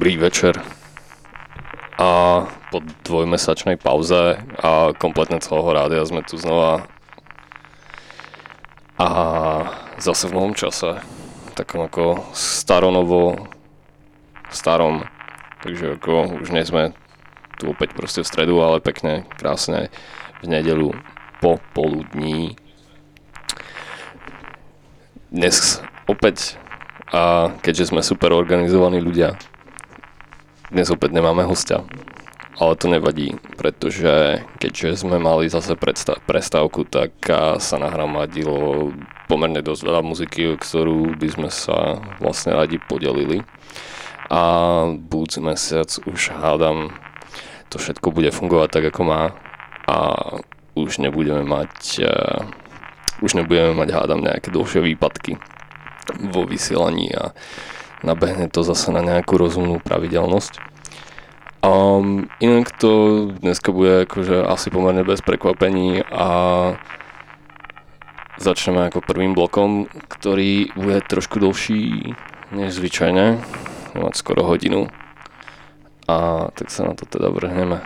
Dobrý večer. A po dvojmesačnej pauze a kompletne celého rádia sme tu znova a zase v novom čase. Takom ako staronovo starom. Takže ako už nie sme tu opäť proste v stredu, ale pekne, krásne v nedelu po poludní. Dnes opäť a keďže sme super organizovaní ľudia, dnes opäť nemáme hostia. Ale to nevadí, pretože keďže sme mali zase prestávku, tak sa nahromadilo pomerne dosť veľa muziky, ktorú by sme sa vlastne radi podelili. A budúci mesiac už hádam, to všetko bude fungovať tak, ako má a už nebudeme mať uh, už nebudeme mať hádam nejaké dlhšie výpadky vo vysielaní a nabehne to zase na nejakú rozumnú pravidelnosť. Um, inak to dneska bude akože asi pomerne bez prekvapení a začneme ako prvým blokom, ktorý bude trošku dlhší než zvyčajne, mať skoro hodinu. A tak sa na to teda vrhneme.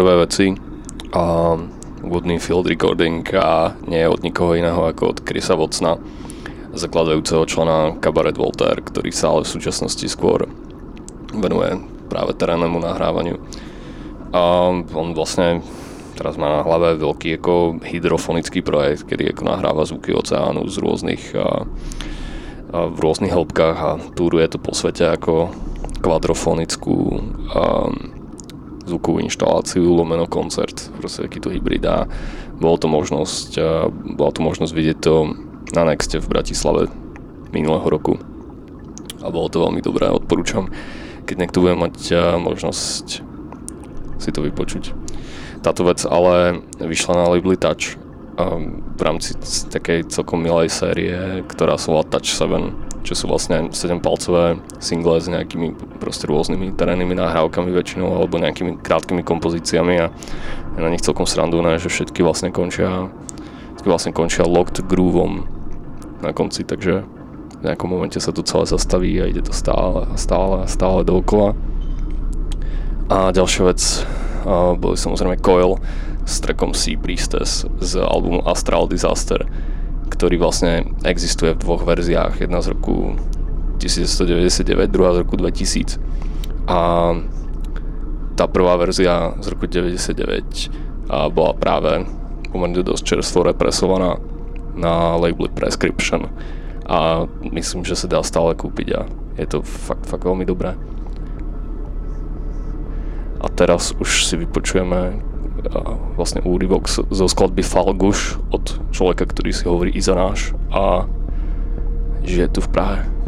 Prvé veci. A úvodný field recording a nie od nikoho iného ako od Chrisa Vocna, zakladajúceho člena Cabaret Voltaire, ktorý sa ale v súčasnosti skôr venuje práve terénnemu nahrávaniu. A on vlastne teraz má na hlave veľký ako hydrofonický projekt, kedy ako nahráva zvuky oceánu z rôznych a, a v rôznych hĺbkach a túruje to po svete ako kvadrofonickú a, zvukovú inštaláciu, lomeno koncert, proste takýto hybrid a bolo to možnosť, bola to možnosť vidieť to na Nexte v Bratislave minulého roku a bolo to veľmi dobré, odporúčam, keď niekto bude mať možnosť si to vypočuť. Táto vec ale vyšla na label Touch v rámci takej celkom milej série, ktorá sa volá Touch 7 čo sú vlastne 7-palcové single s nejakými proste rôznymi terénnymi nahrávkami väčšinou alebo nejakými krátkými kompozíciami a na nich celkom srandovné, že všetky vlastne končia všetky vlastne končia locked groovom na konci, takže v nejakom momente sa to celé zastaví a ide to stále a stále a stále dookola. A ďalšia vec boli samozrejme Coil s trackom Sea Priestess z albumu Astral Disaster, ktorý vlastne existuje v dvoch verziách. Jedna z roku 1999, druhá z roku 2000. A tá prvá verzia z roku 99 a bola práve pomerne dosť čerstvo represovaná na label Prescription a myslím, že sa dá stále kúpiť a je to fakt, fakt veľmi dobré. A teraz už si vypočujeme vlastne úryvok zo skladby Falguš od človeka, ktorý si hovorí Izanáš a žije tu v Prahe.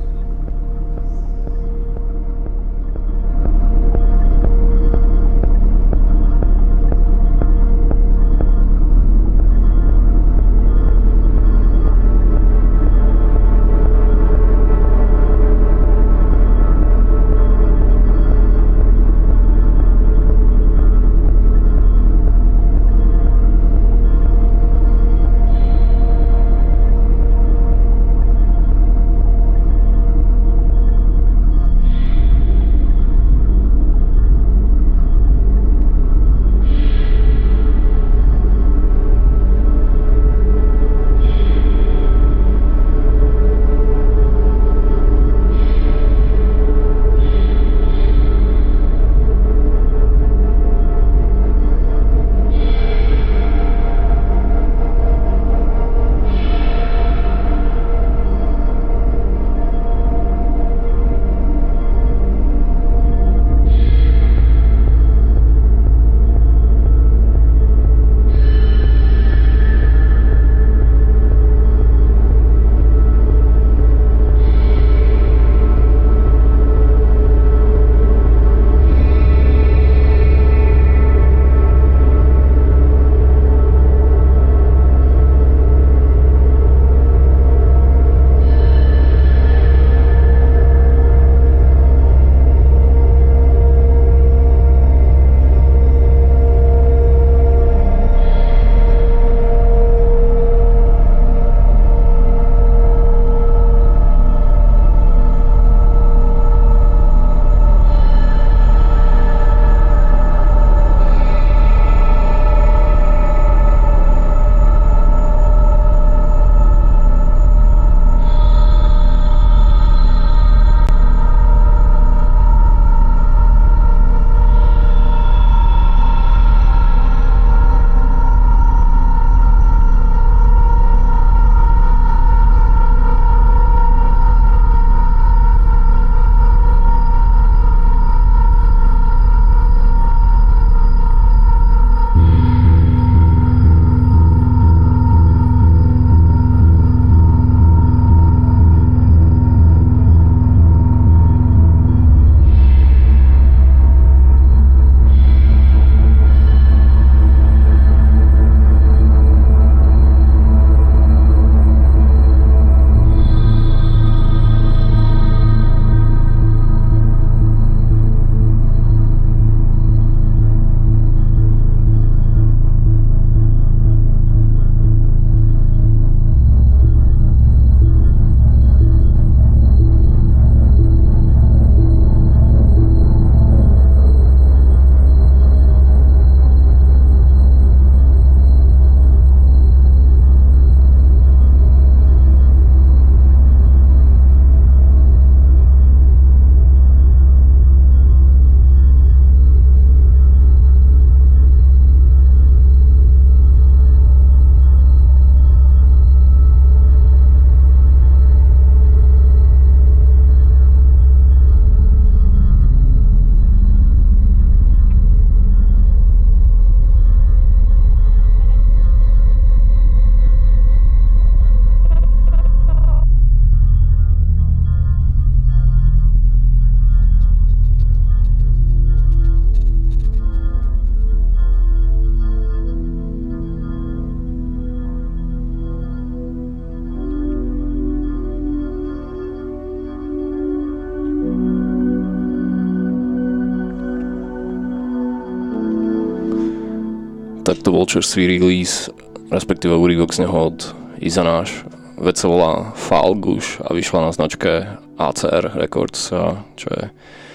Čerstvý release, respektíve úryvok z neho od Izanáš. Vec sa volá Falgush a vyšla na značke ACR Records, čo je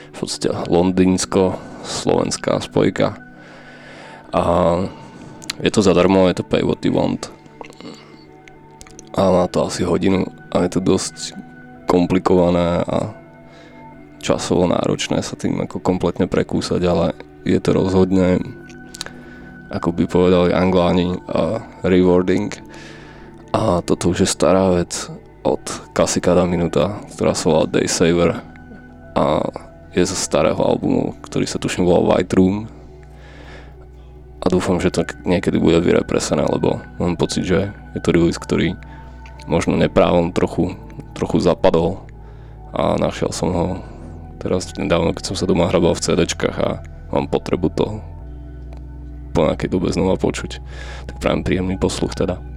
v podstate londýnsko-slovenská spojka. A je to zadarmo, je to pay what you want. A má to asi hodinu a je to dosť komplikované a časovo náročné sa tým ako kompletne prekúsať, ale je to rozhodne, ako by povedali angláni, uh, rewarding. A toto už je stará vec od Kasikada Minuta, ktorá sa volá Day Saver. A je zo starého albumu, ktorý sa tuším volá White Room. A dúfam, že to niekedy bude vyrepresené, lebo mám pocit, že je to release, ktorý možno neprávom trochu, trochu zapadol. A našiel som ho teraz nedávno, keď som sa doma hrabal v CDčkách a mám potrebu to po nejakej dobe znova počuť. Tak prajem príjemný posluch teda.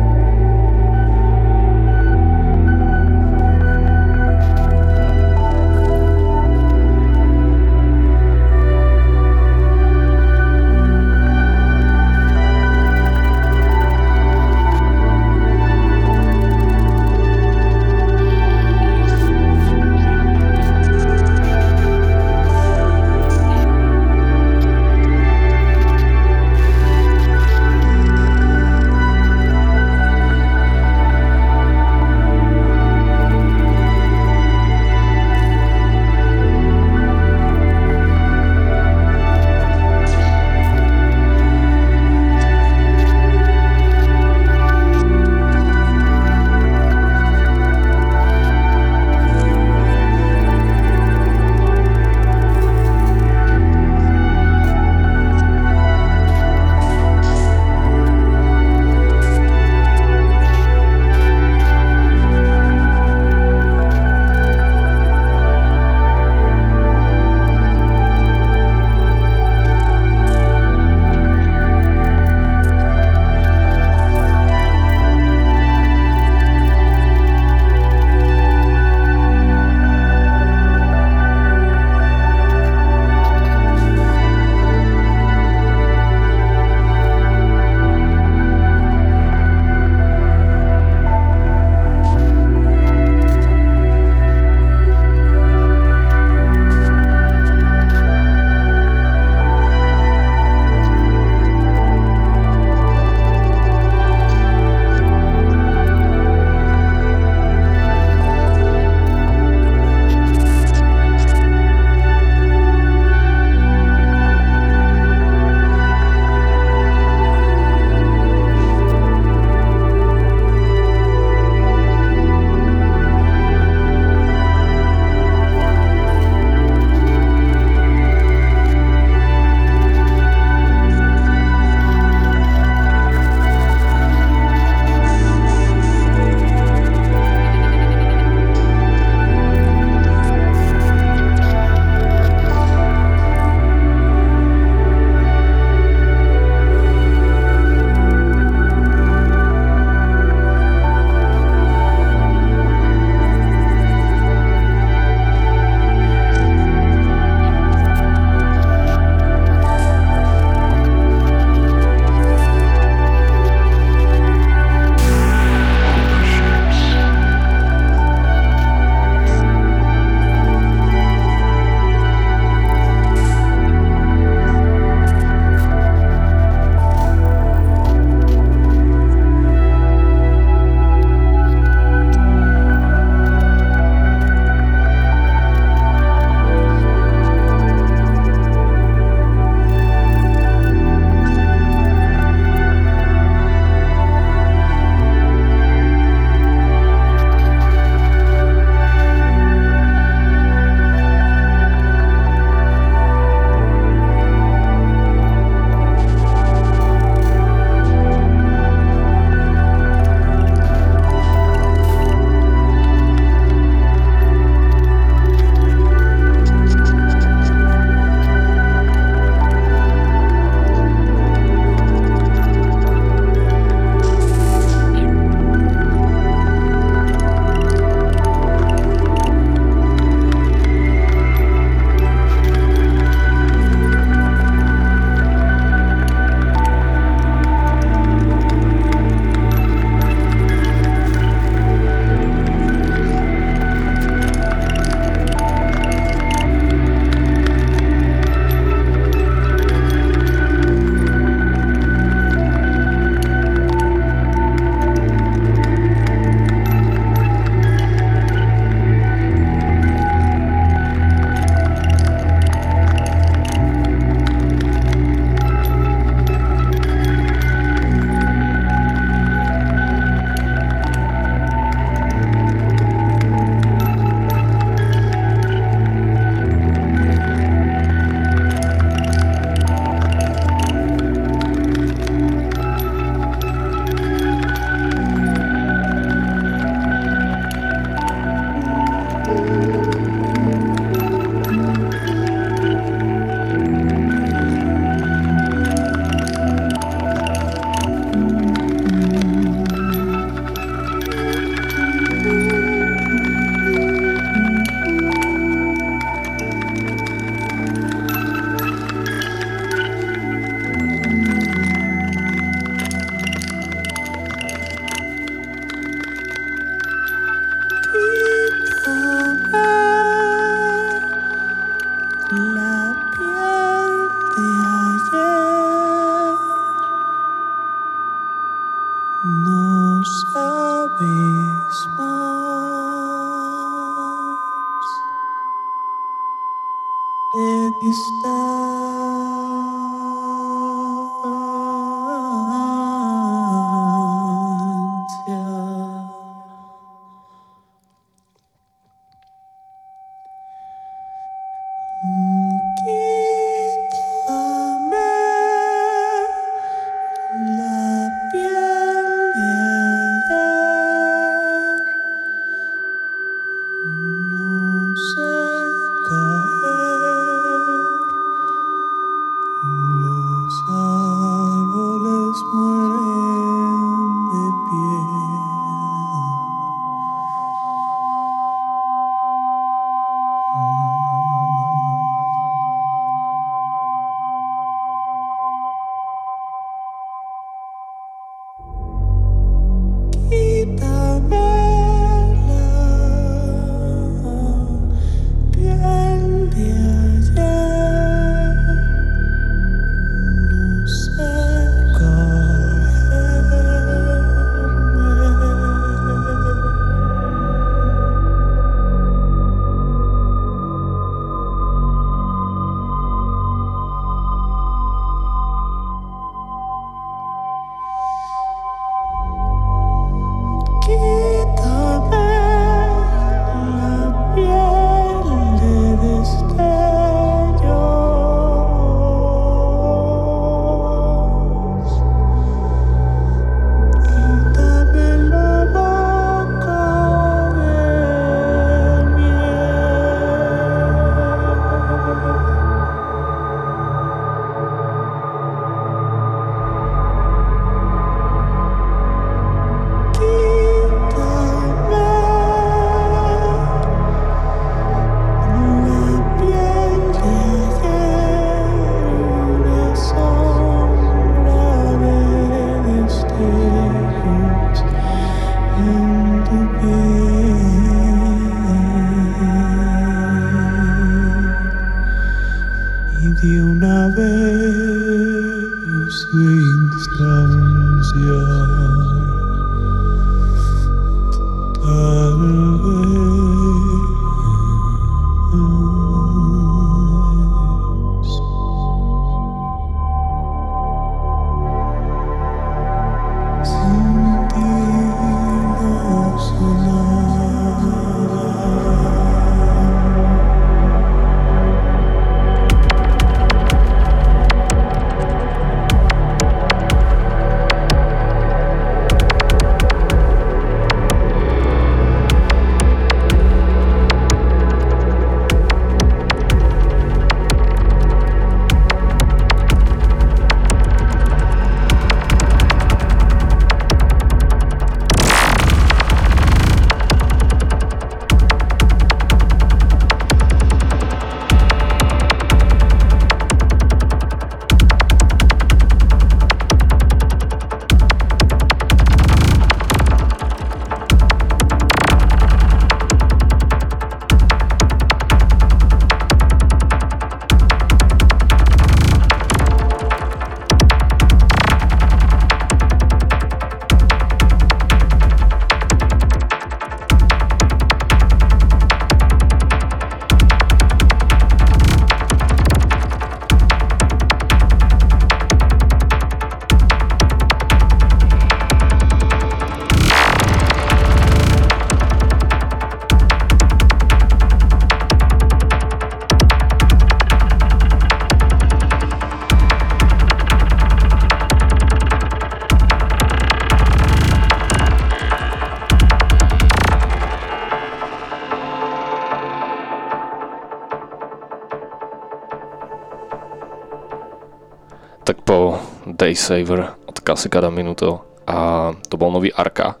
Day Saver od Kasikada Minuto a to bol nový Arka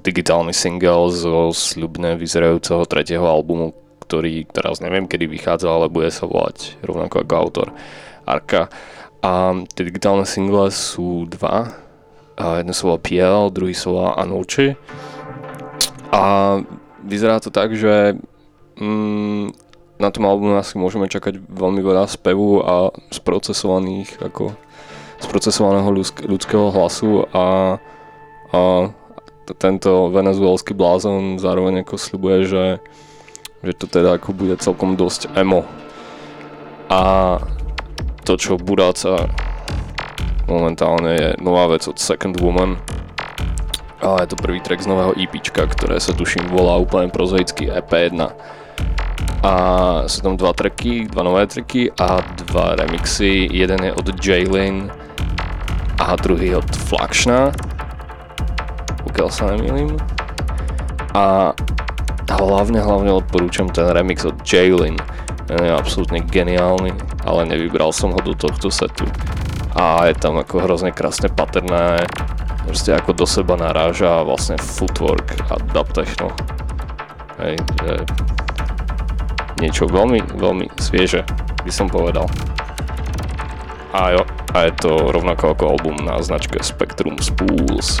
digitálny single zo sľubne vyzerajúceho tretieho albumu, ktorý teraz neviem kedy vychádza, ale bude sa volať rovnako ako autor Arka. A tie digitálne single sú dva. A jeden sa volá PL, druhý sa volá Anuči. A vyzerá to tak, že mm, na tom albume asi môžeme čakať veľmi veľa spevu a sprocesovaných ako sprocesovaného ľudsk- ľudského hlasu a, a tento venezuelský blázon zároveň ako sľubuje, že, že to teda ako bude celkom dosť emo. A to, čo budáca momentálne je nová vec od Second Woman, a je to prvý track z nového EPčka, ktoré sa tuším volá úplne prozaicky EP1 a sú tam dva tracky, dva nové tracky a dva remixy. Jeden je od Jaylin a druhý od Flaxna, pokiaľ sa nemýlim. A hlavne, hlavne odporúčam ten remix od Jaylin. Ten je absolútne geniálny, ale nevybral som ho do tohto setu. A je tam ako hrozne krásne paterné, proste ako do seba naráža vlastne footwork a dub techno. Hej, niečo veľmi, veľmi svieže, by som povedal. A jo, a je to rovnako ako album na značke Spectrum Spools.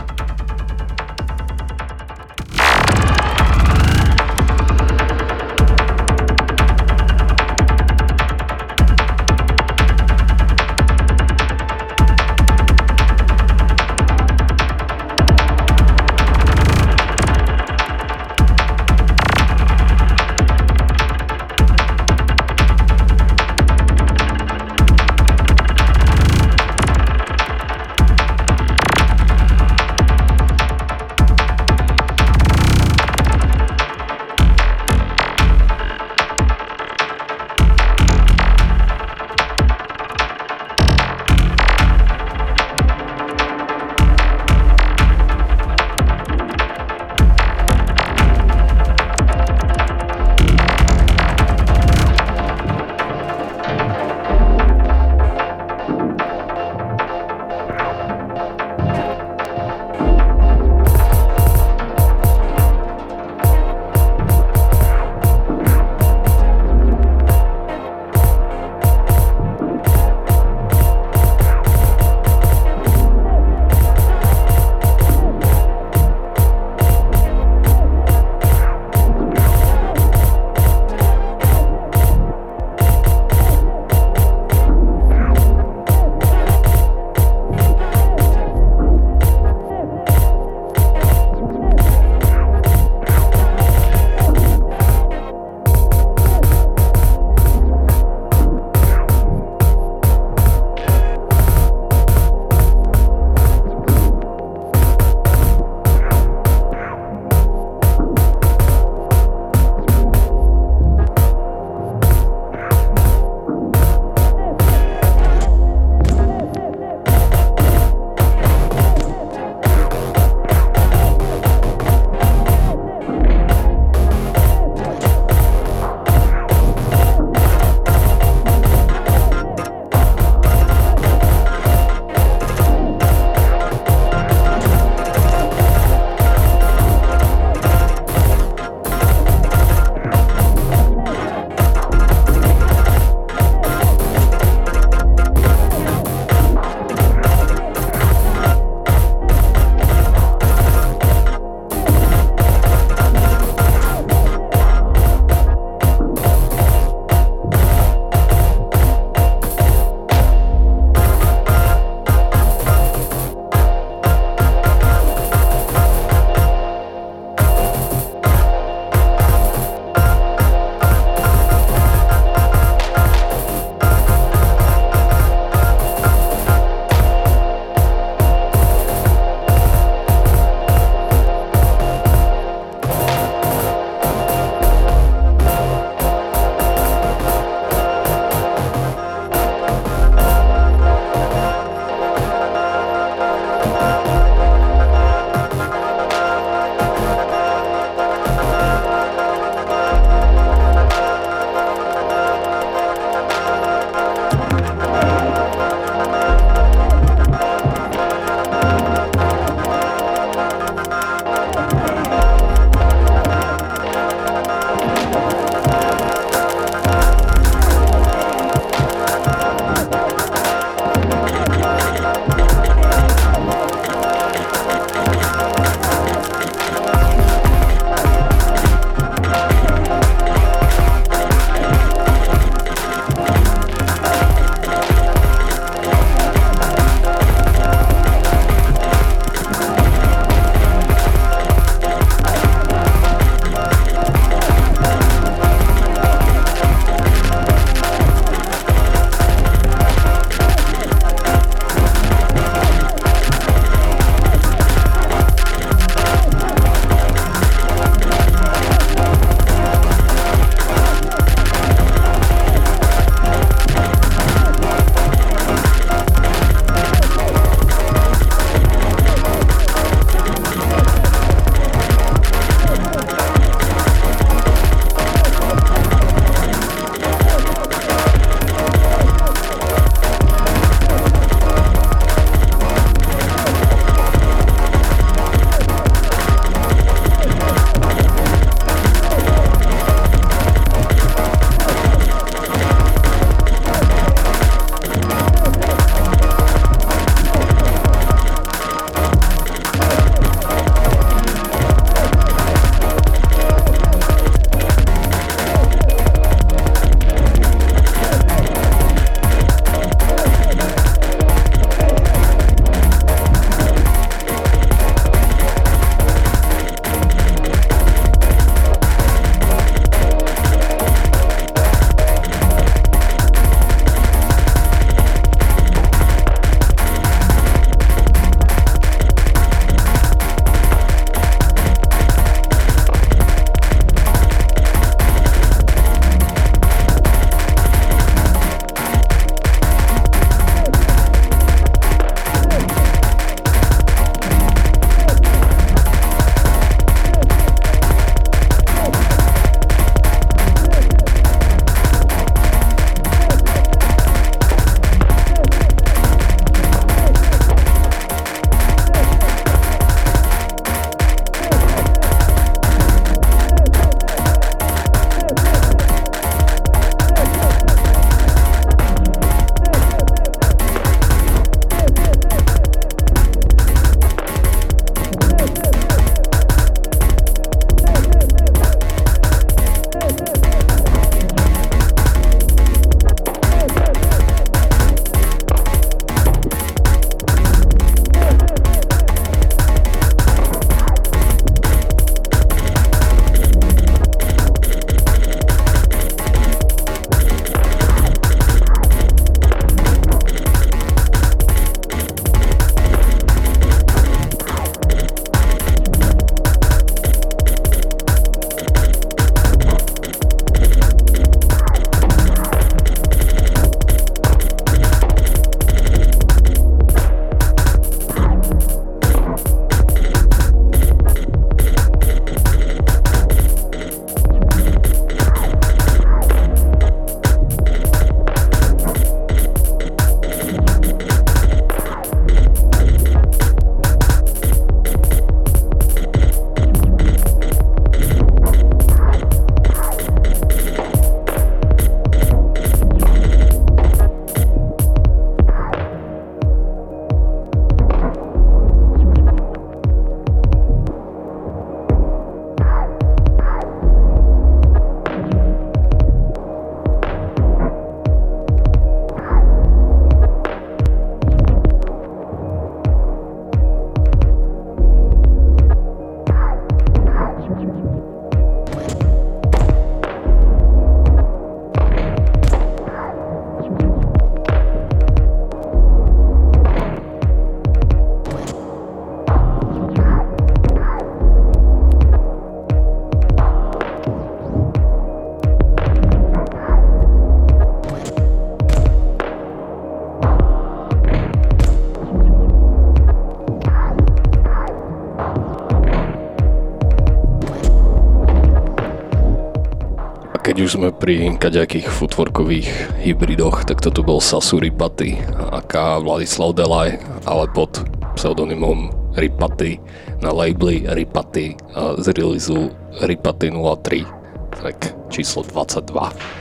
Sme pri kaďakých futvorkových hybridoch, tak toto bol Sasu Ripaty, aká Vladislav Delaj, ale pod pseudonymom Ripaty na labeli Ripaty z releasu Ripaty 03, tak číslo 22.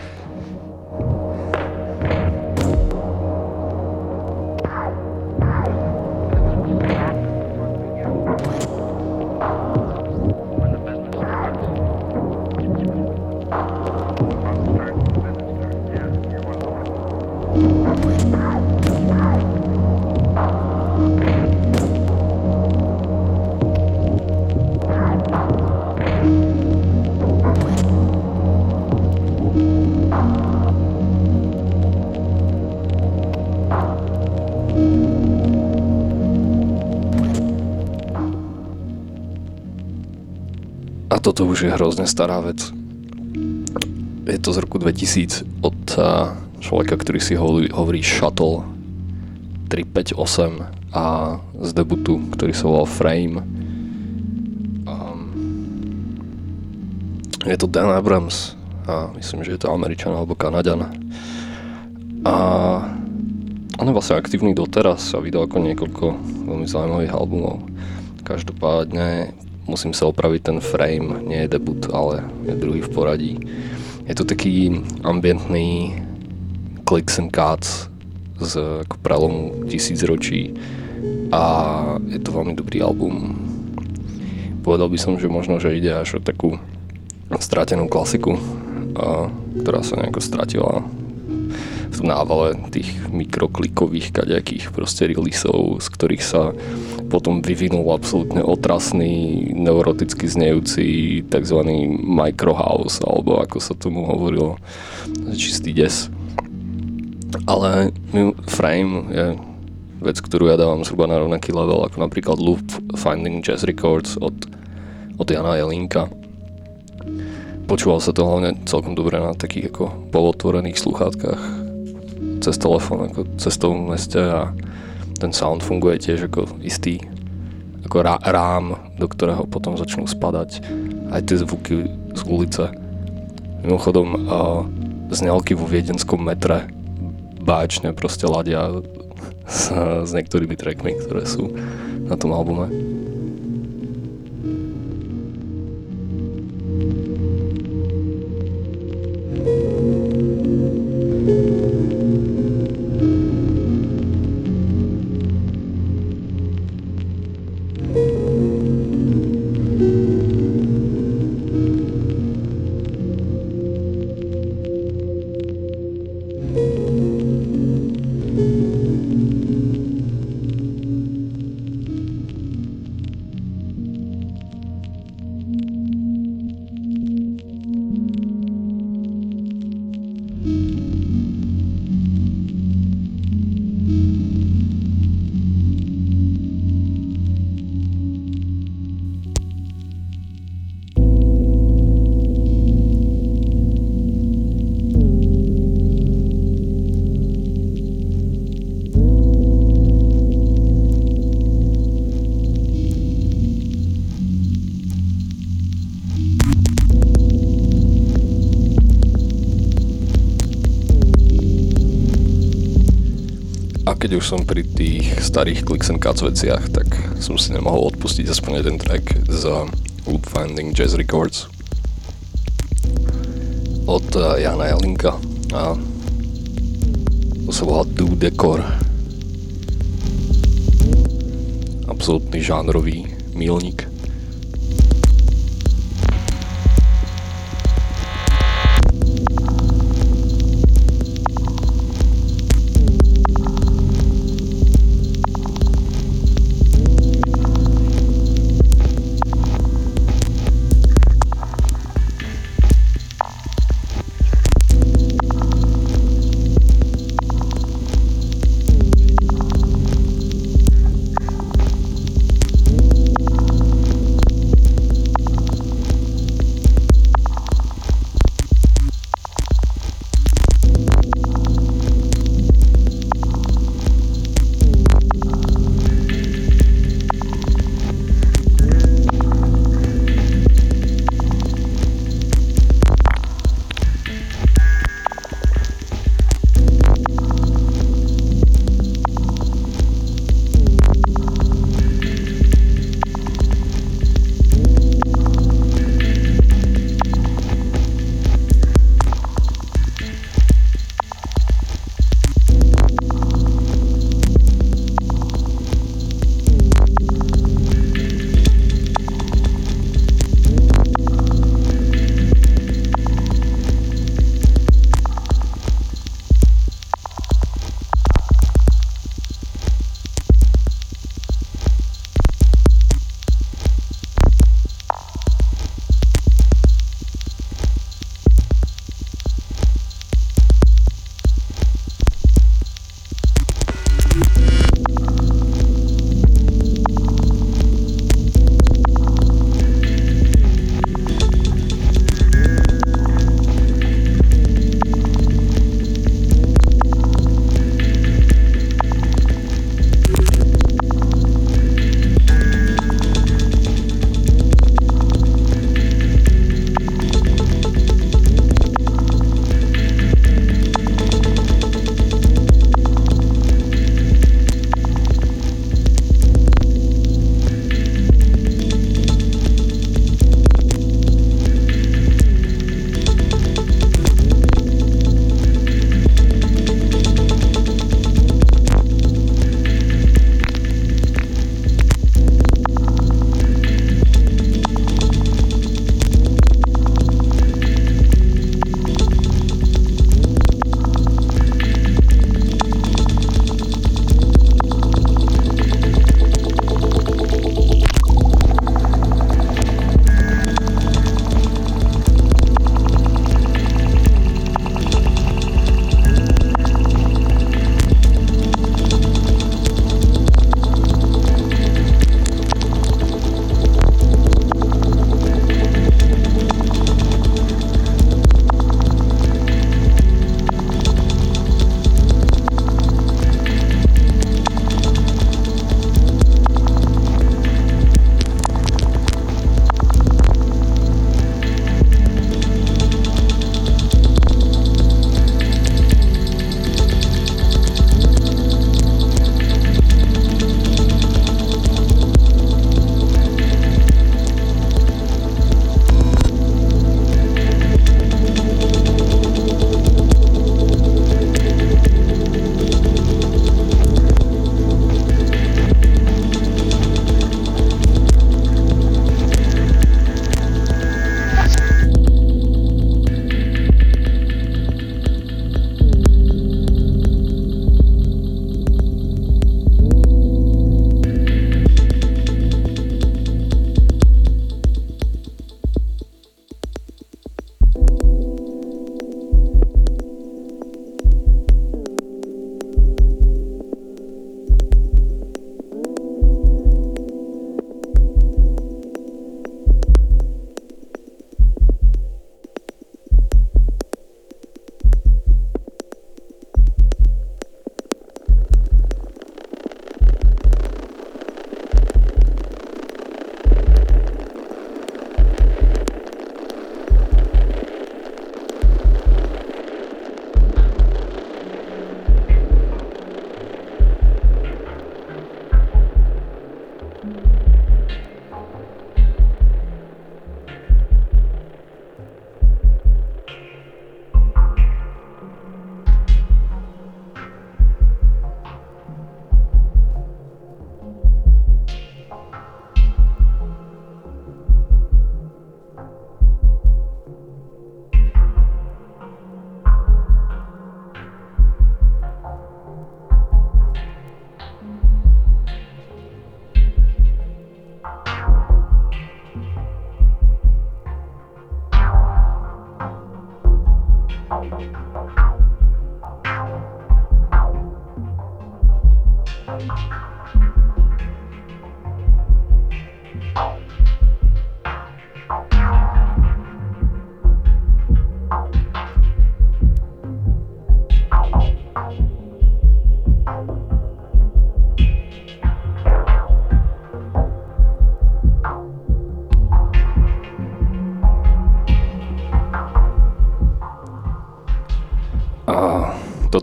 toto už je hrozne stará vec. Je to z roku 2000 od človeka, ktorý si hovorí Shuttle 358 a z debutu, ktorý sa volal Frame. Um, je to Dan Abrams a myslím, že je to Američan alebo Kanaďan. A on je vlastne aktívny doteraz a vydal ako niekoľko veľmi zaujímavých albumov. Každopádne musím sa opraviť ten frame, nie je debut, ale je druhý v poradí. Je to taký ambientný clicks and cuts z ako prelomu tisíc ročí a je to veľmi dobrý album. Povedal by som, že možno, že ide až o takú stratenú klasiku, ktorá sa nejako stratila v návale tých mikroklikových kaďakých proste releaseov, z ktorých sa potom vyvinul absolútne otrasný, neuroticky znejúci tzv. microhouse, alebo ako sa tomu hovorilo, čistý des. Ale Frame je vec, ktorú ja dávam zhruba na rovnaký level ako napríklad Loop Finding Jazz Records od, od Jana Jelinka. Počúval sa to hlavne celkom dobre na takých ako polotvorených sluchátkach cez telefón, ako cestovnom meste a ten sound funguje tiež ako istý ako rá, rám, do ktorého potom začnú spadať aj tie zvuky z ulice. Mimochodom, uh, znelky vo viedenskom metre báčne proste ladia s, s niektorými trackmi, ktoré sú na tom albume. Keď už som pri tých starých Clicks and Cuts veciach, tak som si nemohol odpustiť aspoň jeden track z Loop Finding Jazz Records. Od eh, Jana Jalinka a to sa volá Do Decor. Absolútny žánrový milník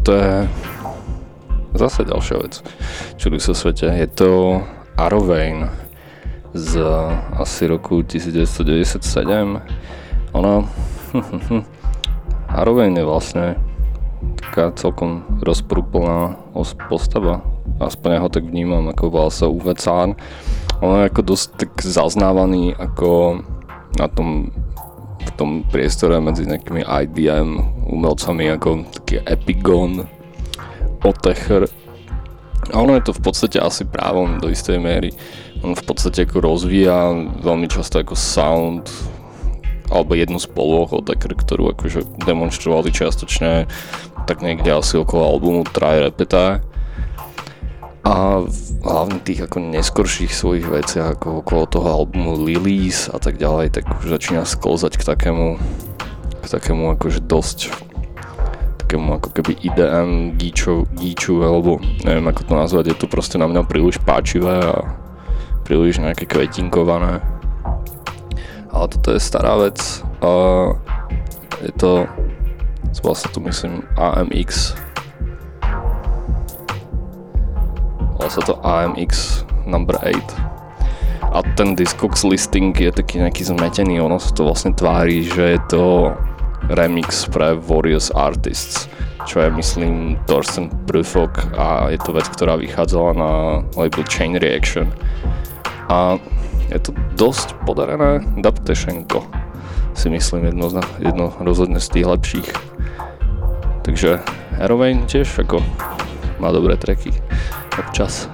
toto je zase ďalšia vec. Čuduj sa svete. Je to Arovein z asi roku 1997. Ono... Arovein je vlastne taká celkom rozprúplná os- postava. Aspoň ja ho tak vnímam, ako volal sa Uwe Zahn. On je ako dosť tak zaznávaný ako na tom tom priestore medzi nejakými IDM umelcami ako taký Epigon, Otecher. A ono je to v podstate asi právom do istej miery. On v podstate ako rozvíja veľmi často ako sound alebo jednu z polôch Otecher, ktorú akože demonstrovali čiastočne tak niekde asi okolo albumu Try Repeta a v hlavne tých ako neskorších svojich veciach ako okolo toho albumu Lilies a tak ďalej, tak už začína sklzať k takému k takému akože dosť takému ako keby IDM gíču, alebo neviem ako to nazvať, je to proste na mňa príliš páčivé a príliš nejaké kvetinkované. Ale toto je stará vec a je to vlastne tu myslím AMX volá sa to AMX number 8 a ten Discogs listing je taký nejaký zmetený, ono sa to vlastne tvári, že je to remix pre Warriors Artists, čo je myslím Thorsten Prufok a je to vec, ktorá vychádzala na label Chain Reaction. A je to dosť podarené dubtešenko si myslím jedno, z, jedno rozhodne z tých lepších. Takže Heroin tiež ako má dobré treky občas.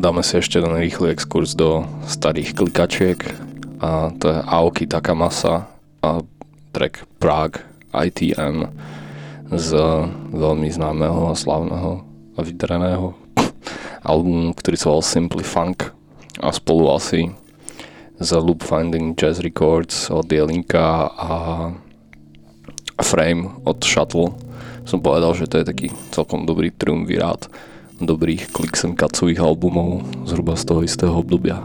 Dáme si ešte ten rýchly exkurs do starých klikačiek a to je Aoki Takamasa a track Prague ITN z veľmi známeho a slavného a vydareného albumu, ktorý sa volal Simply Funk a spolu asi z Loop Finding Jazz Records od Jelinka a Frame od Shuttle. Som povedal, že to je taký celkom dobrý triumvirát dobrých Clicks and Cutsových albumov zhruba z toho istého obdobia.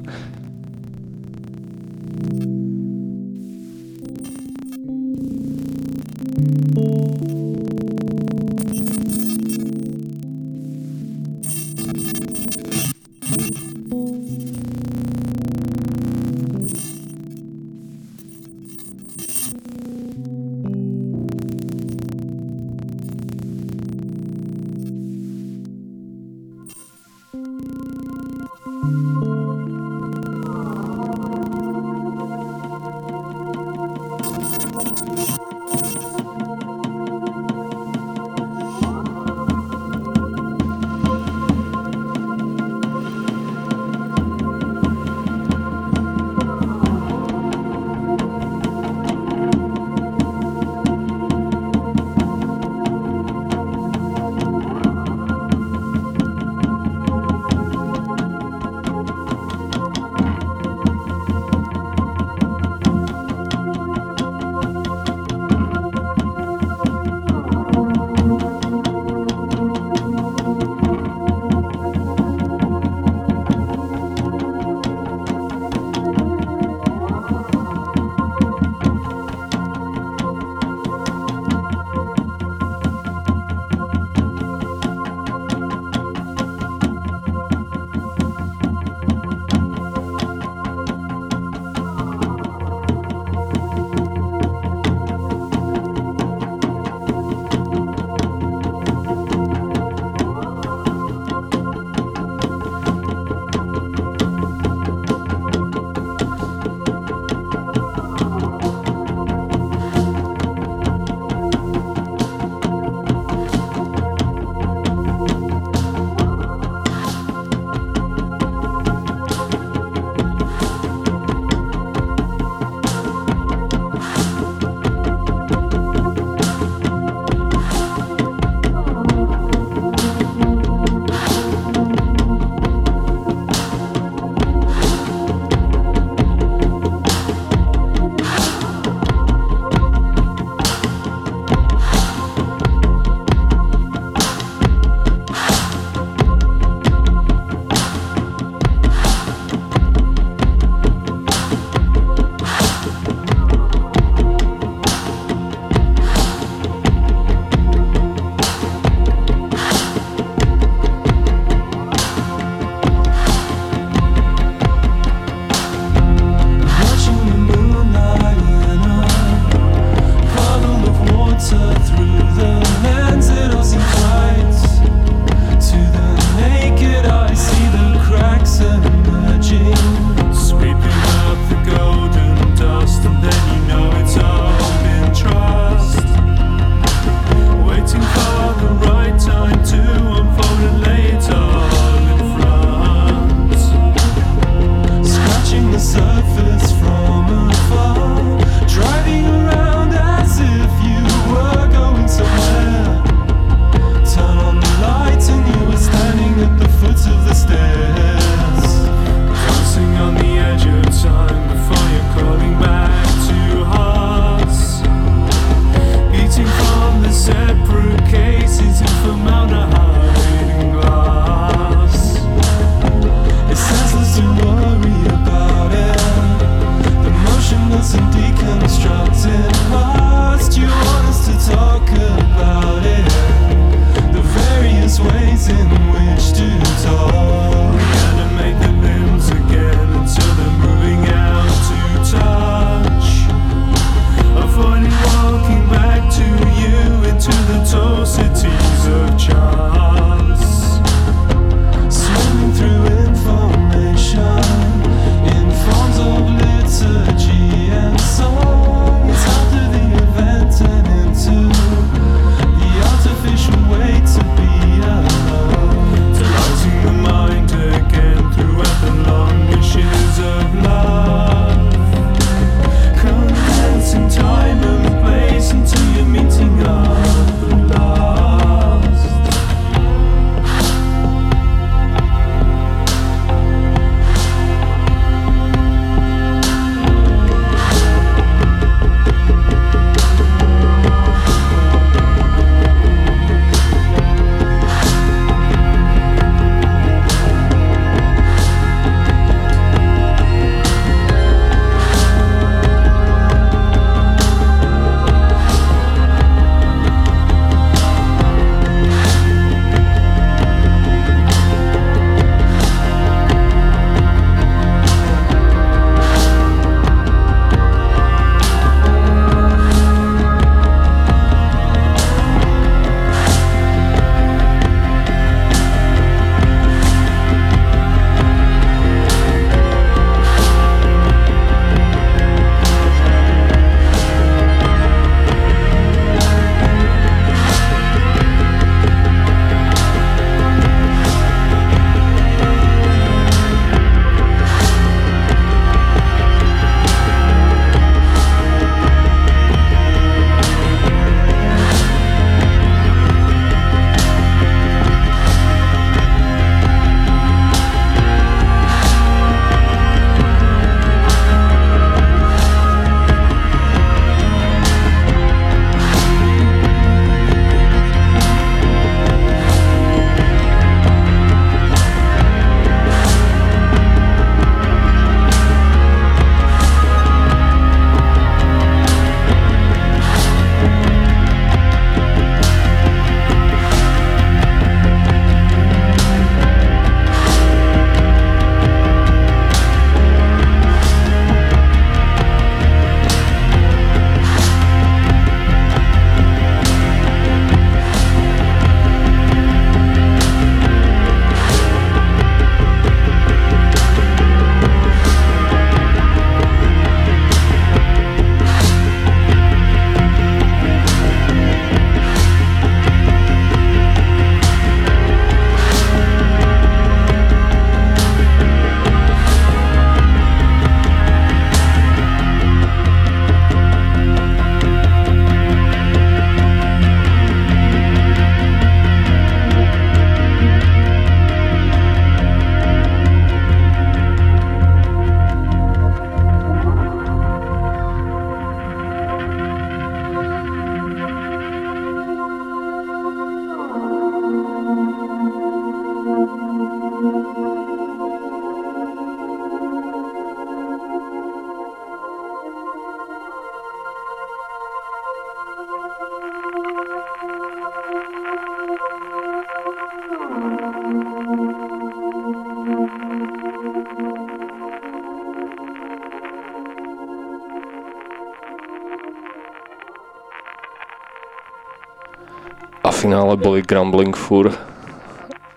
finále boli Grumbling Fur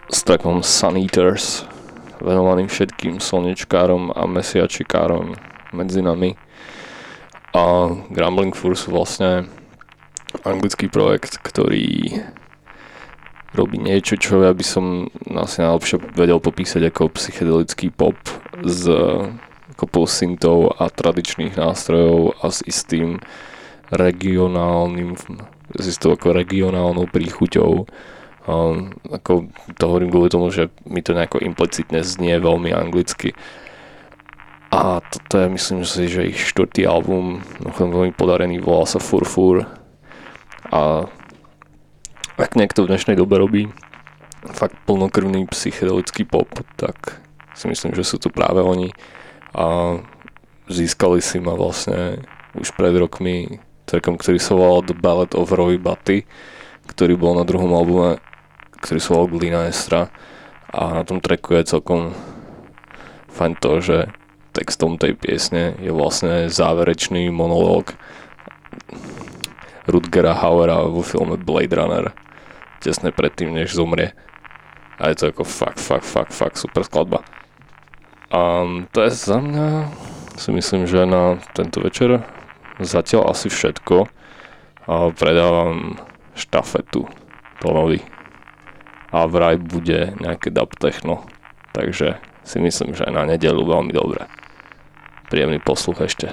s trackom Sun Eaters, venovaným všetkým slnečkárom a mesiačikárom medzi nami. A Grumbling Fur sú vlastne anglický projekt, ktorý robí niečo, čo ja by som asi najlepšie vedel popísať ako psychedelický pop s kopou syntov a tradičných nástrojov a s istým regionálnym, s istou ako regionálnou príchuťou. Um, ako to hovorím kvôli tomu, že mi to nejako implicitne znie veľmi anglicky. A toto je myslím si, že ich štvrtý album, veľmi podarený, volá sa Furfur. A ak niekto v dnešnej dobe robí fakt plnokrvný psychedelický pop, tak si myslím, že sú to práve oni. A získali si ma vlastne už pred rokmi trackom, ktorý sa volal The Ballad of Roy Batty, ktorý bol na druhom albume, ktorý sa volal Glina Estra a na tom tracku je celkom fajn to, že textom tej piesne je vlastne záverečný monológ Rutgera Hauera vo filme Blade Runner tesne predtým, než zomrie. A je to ako fakt, fakt, fakt, fakt super skladba. A to je za mňa, si myslím, že na tento večer zatiaľ asi všetko. A predávam štafetu Tonovi. A vraj bude nejaké dub techno. Takže si myslím, že na nedelu veľmi dobre. Príjemný posluch ešte.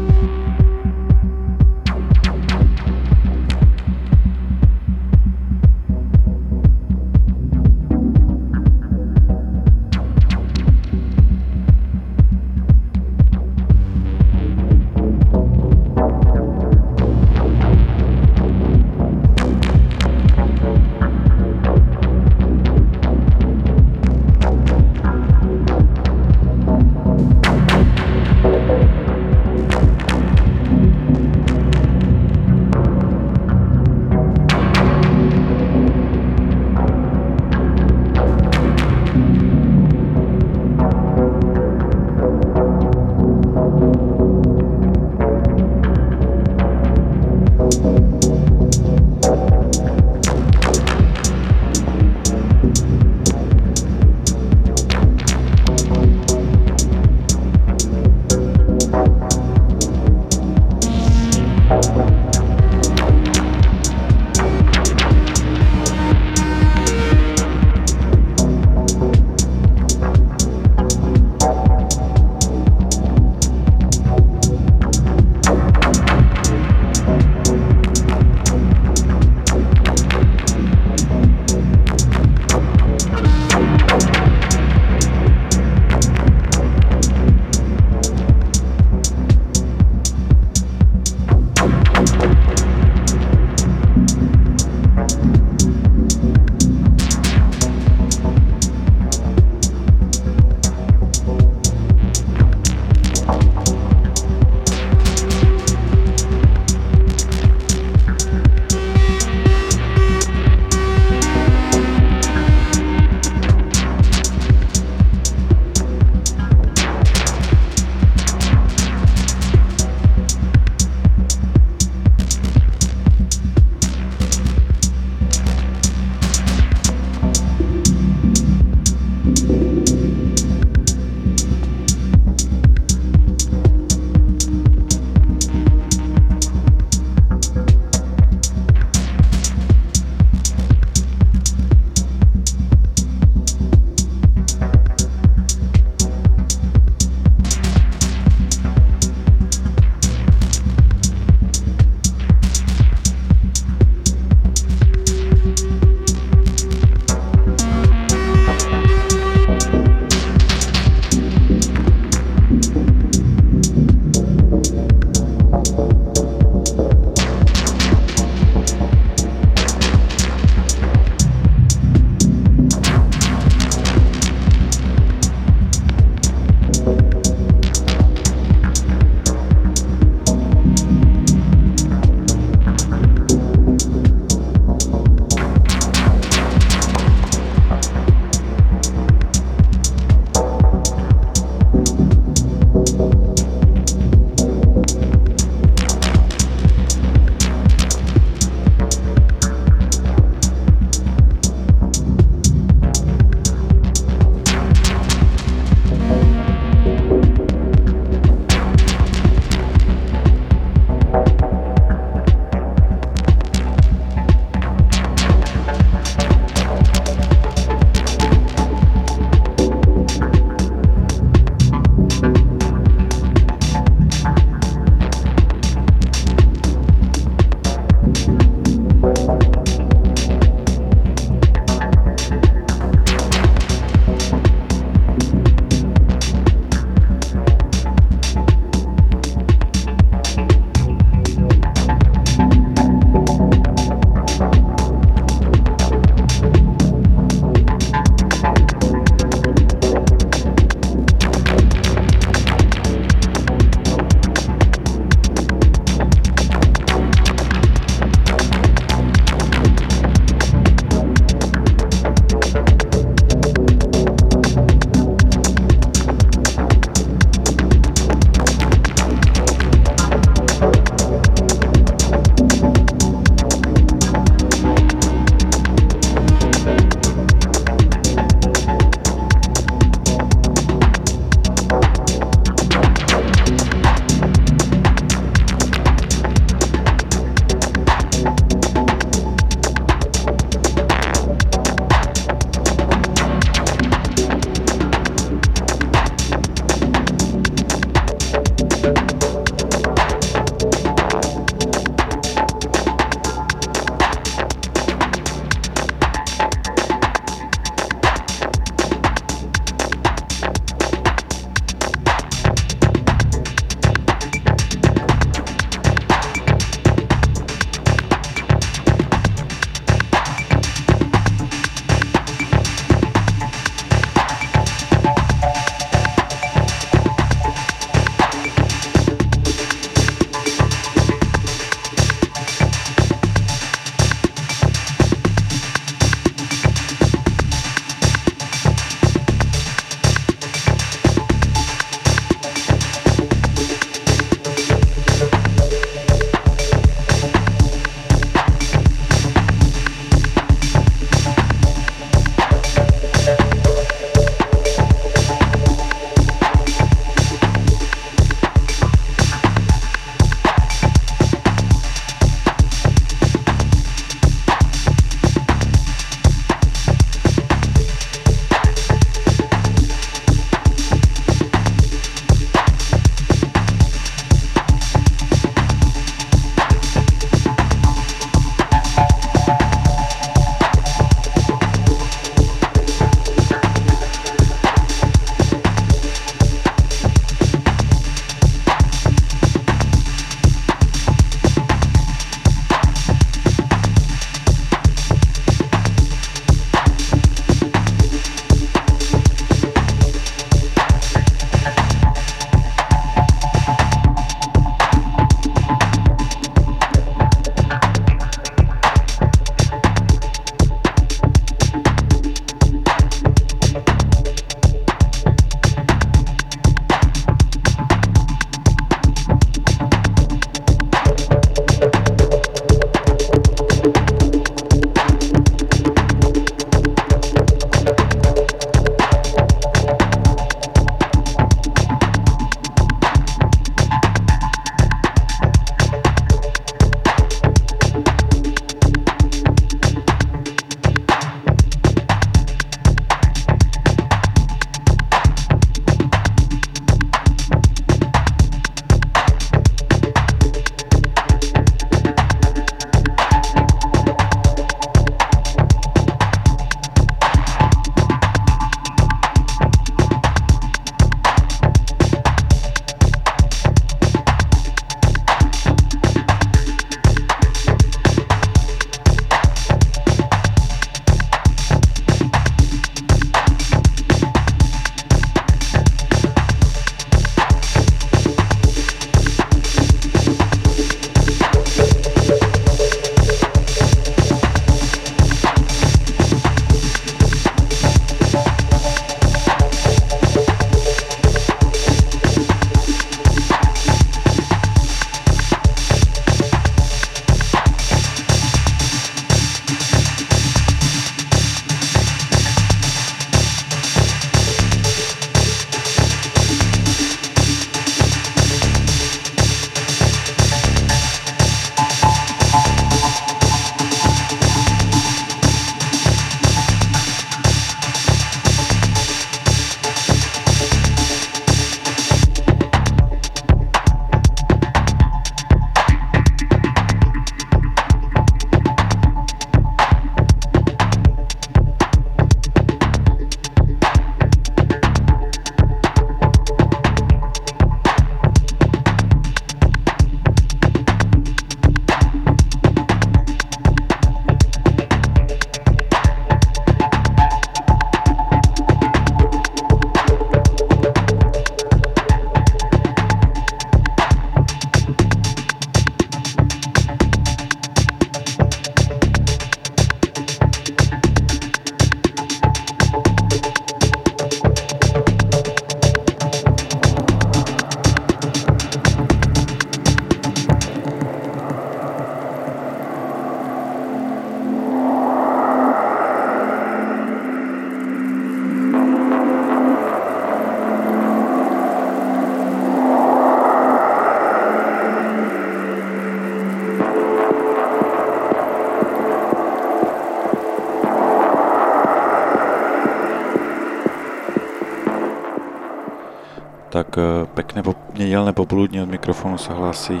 Pekné po, nedelné popoludne od mikrofónu sa hlási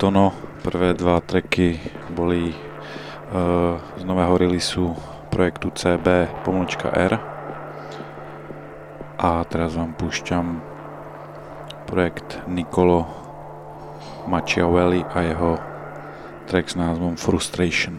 Tono. Prvé dva treky boli uh, z nového releaseu projektu CB pomlčka R. A teraz vám púšťam projekt Nicolo Machiavelli a jeho track s názvom Frustration.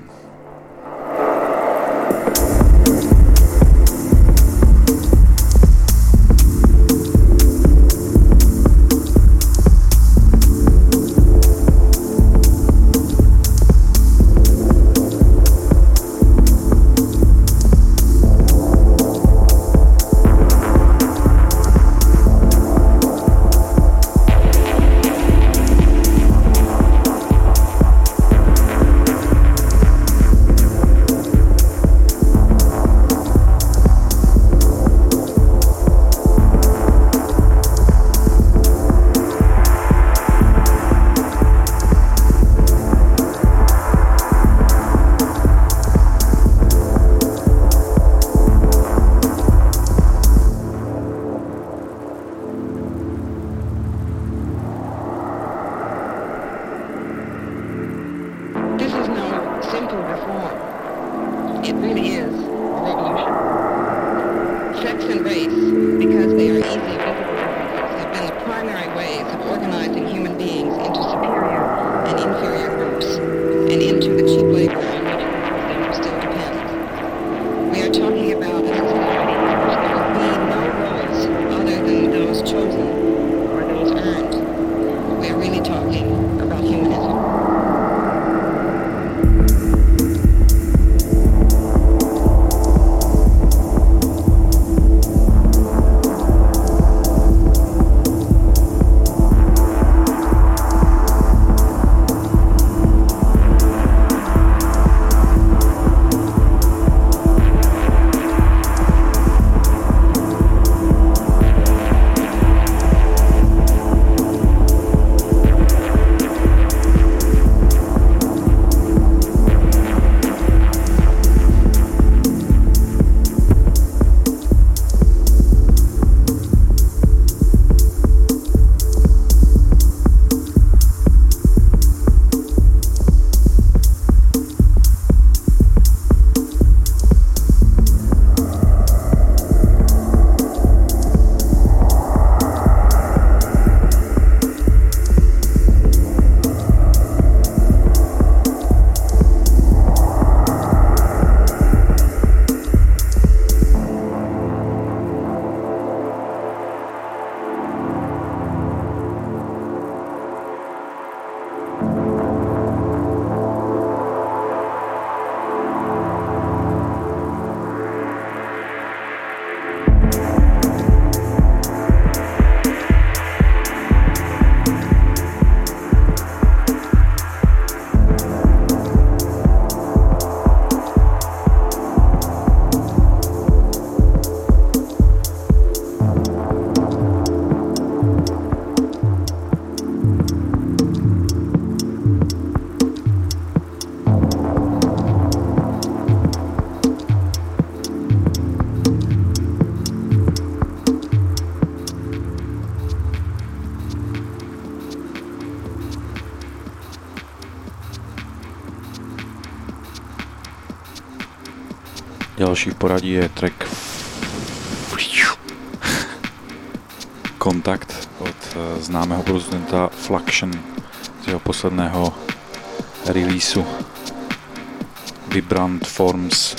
Ďalší v poradí je track Kontakt od eh, známeho producenta Fluxion z jeho posledného releaseu Vibrant Forms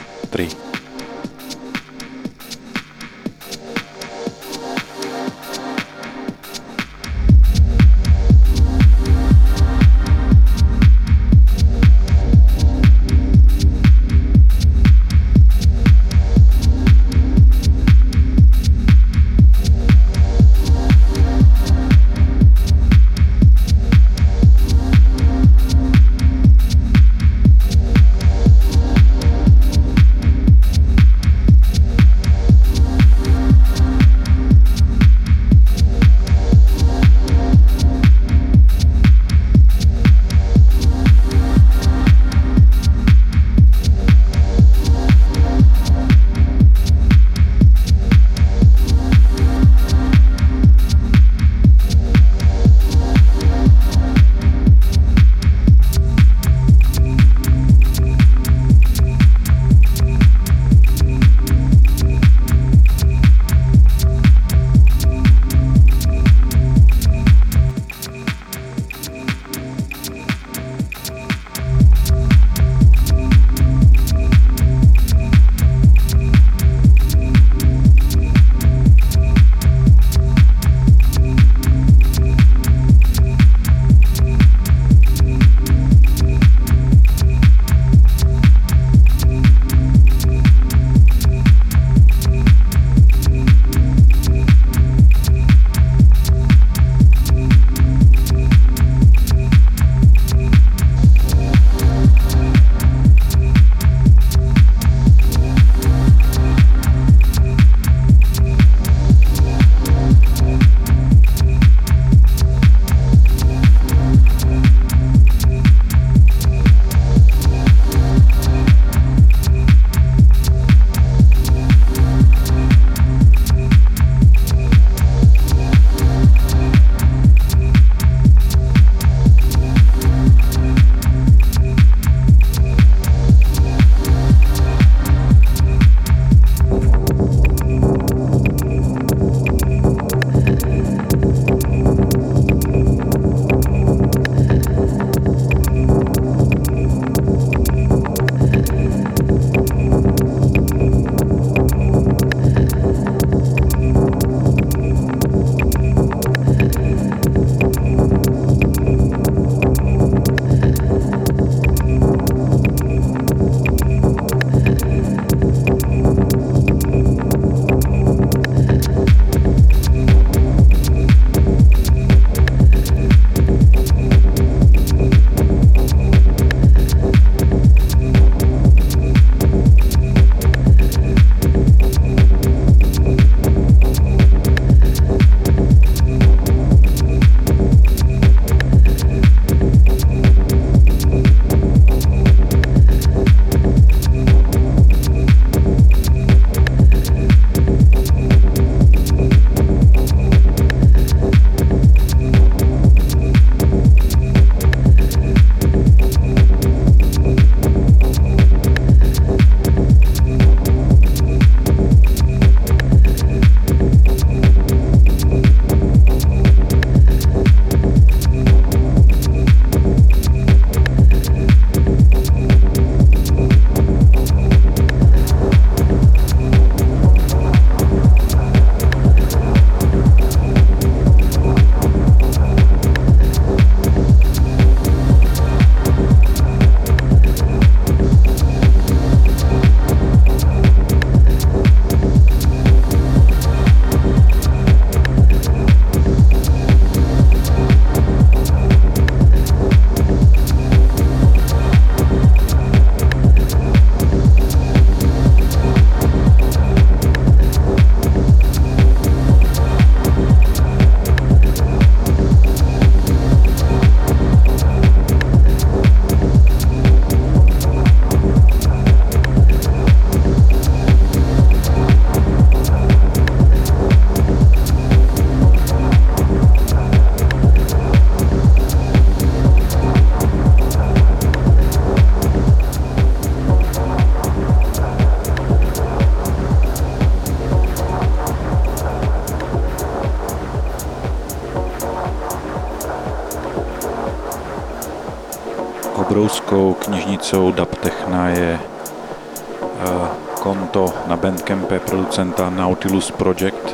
Knižnicou Daptechna je uh, konto na Bandcampe producenta Nautilus Project.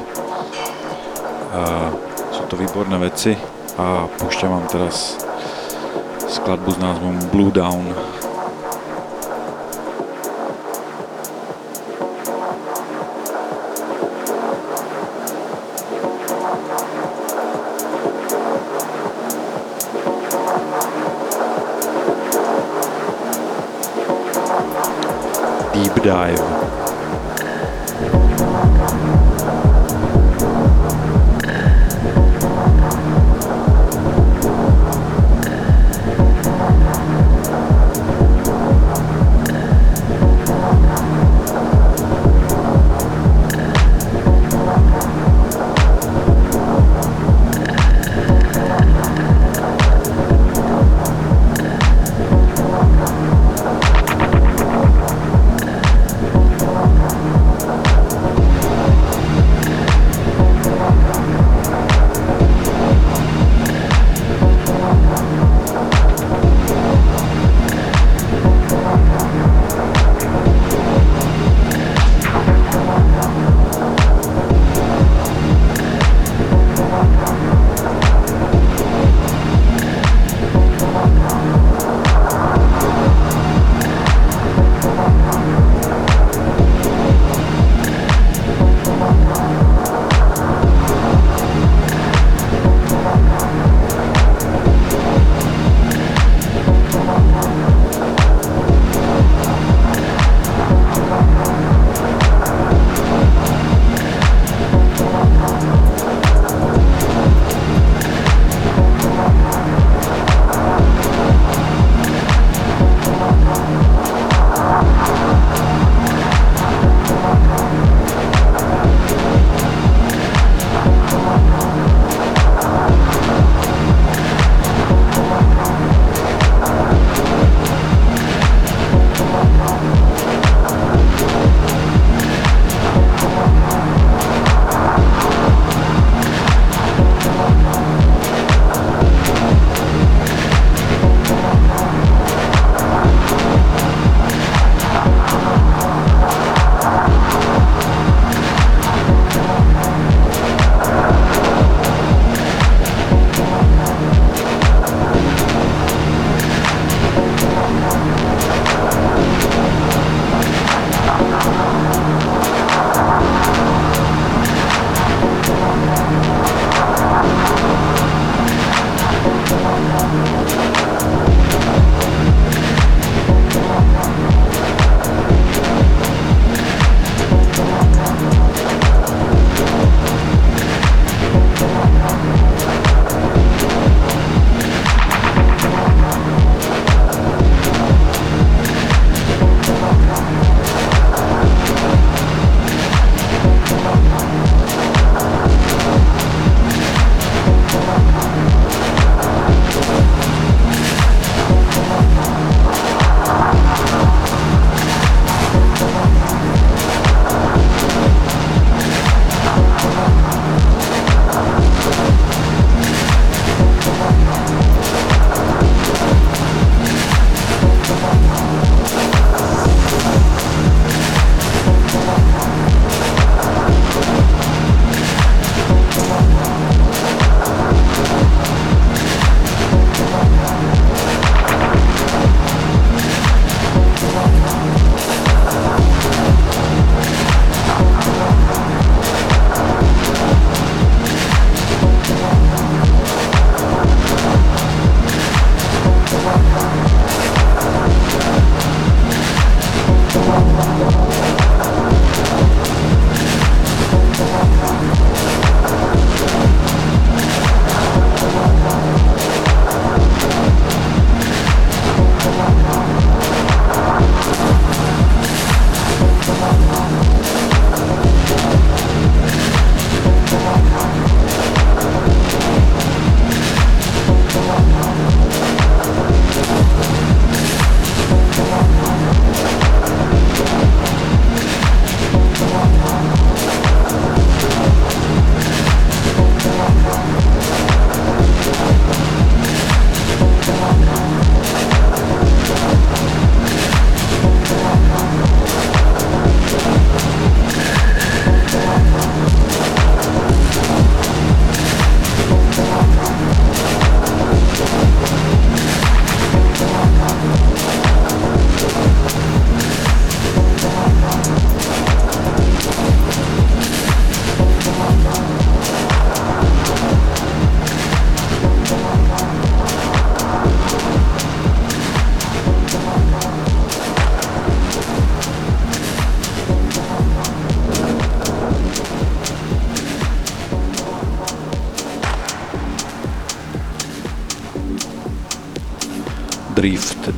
Uh, sú to výborné veci a púšťam vám teraz skladbu s názvom Blue Down. Dive.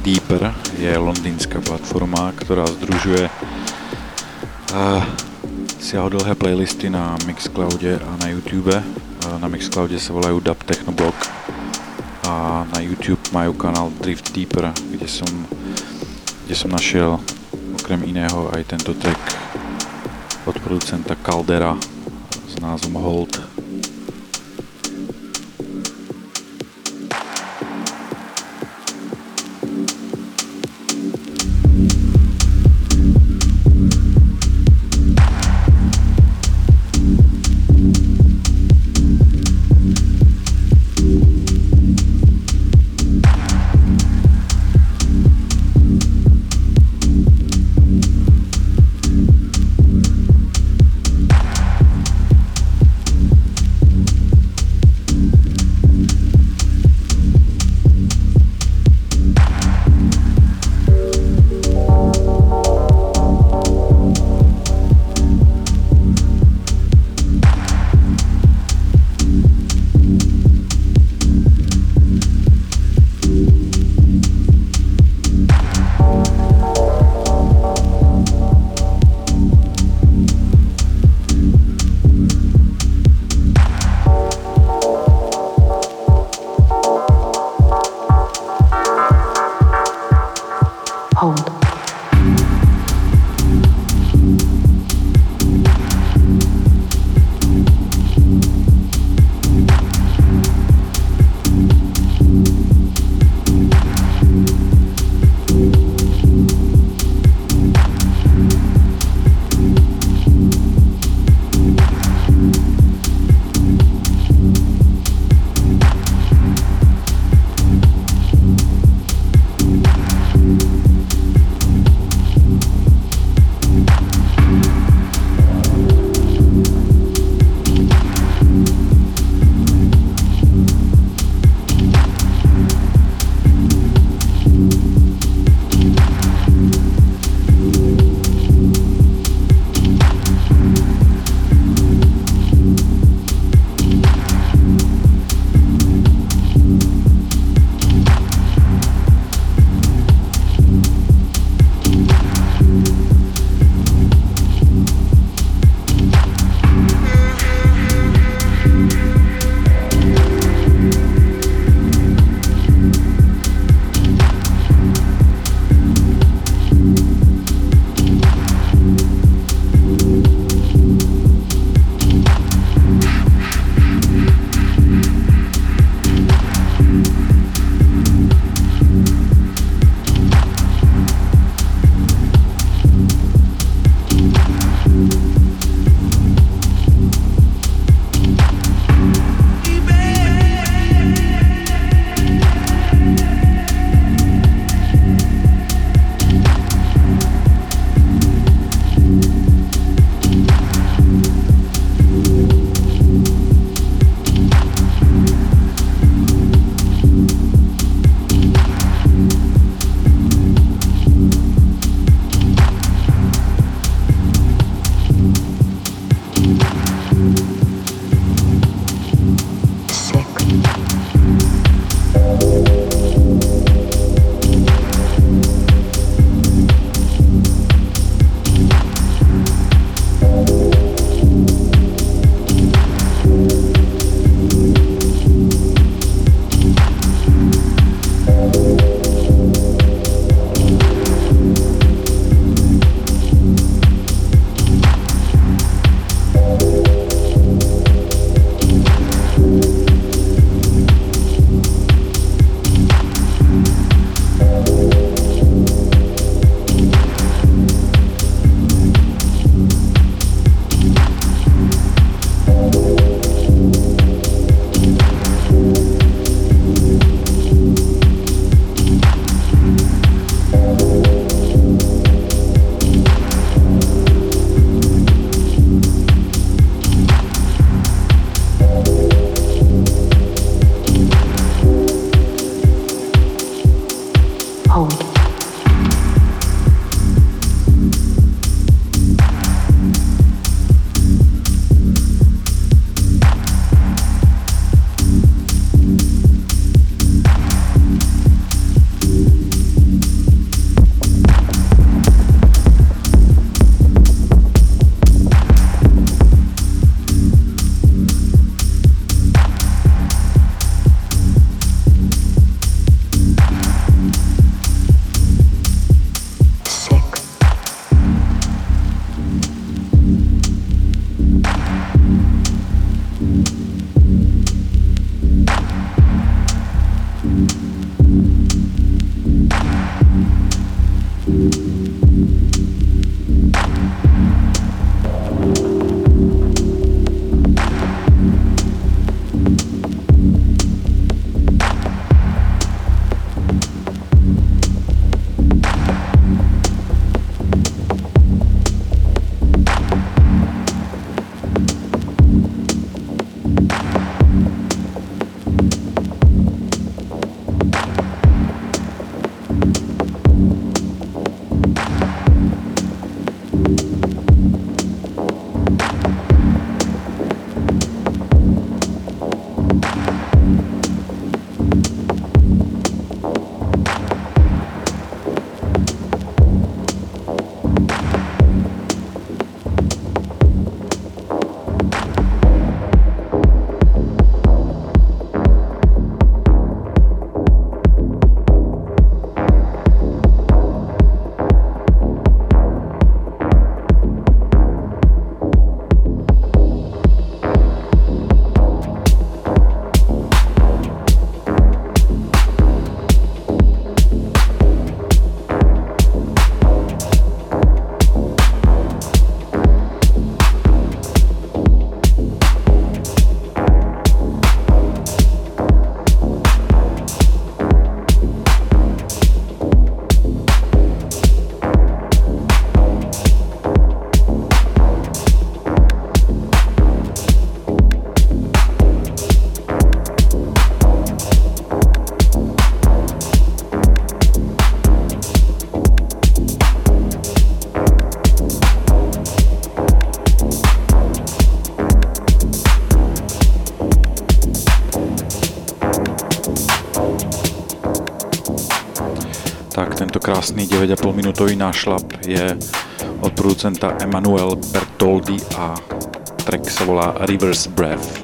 Deeper je londýnska platforma, ktorá združuje uh, siahodlhé playlisty na Mixcloude a na YouTube. Uh, na Mixcloude sa volajú Dub Technoblog a na YouTube majú kanál Drift Deeper, kde som, kde som našiel okrem iného aj tento track od producenta Caldera s názvom Hold. 9,5 minútový nášlap je od producenta Emanuel Bertoldi a track sa volá Reverse Breath.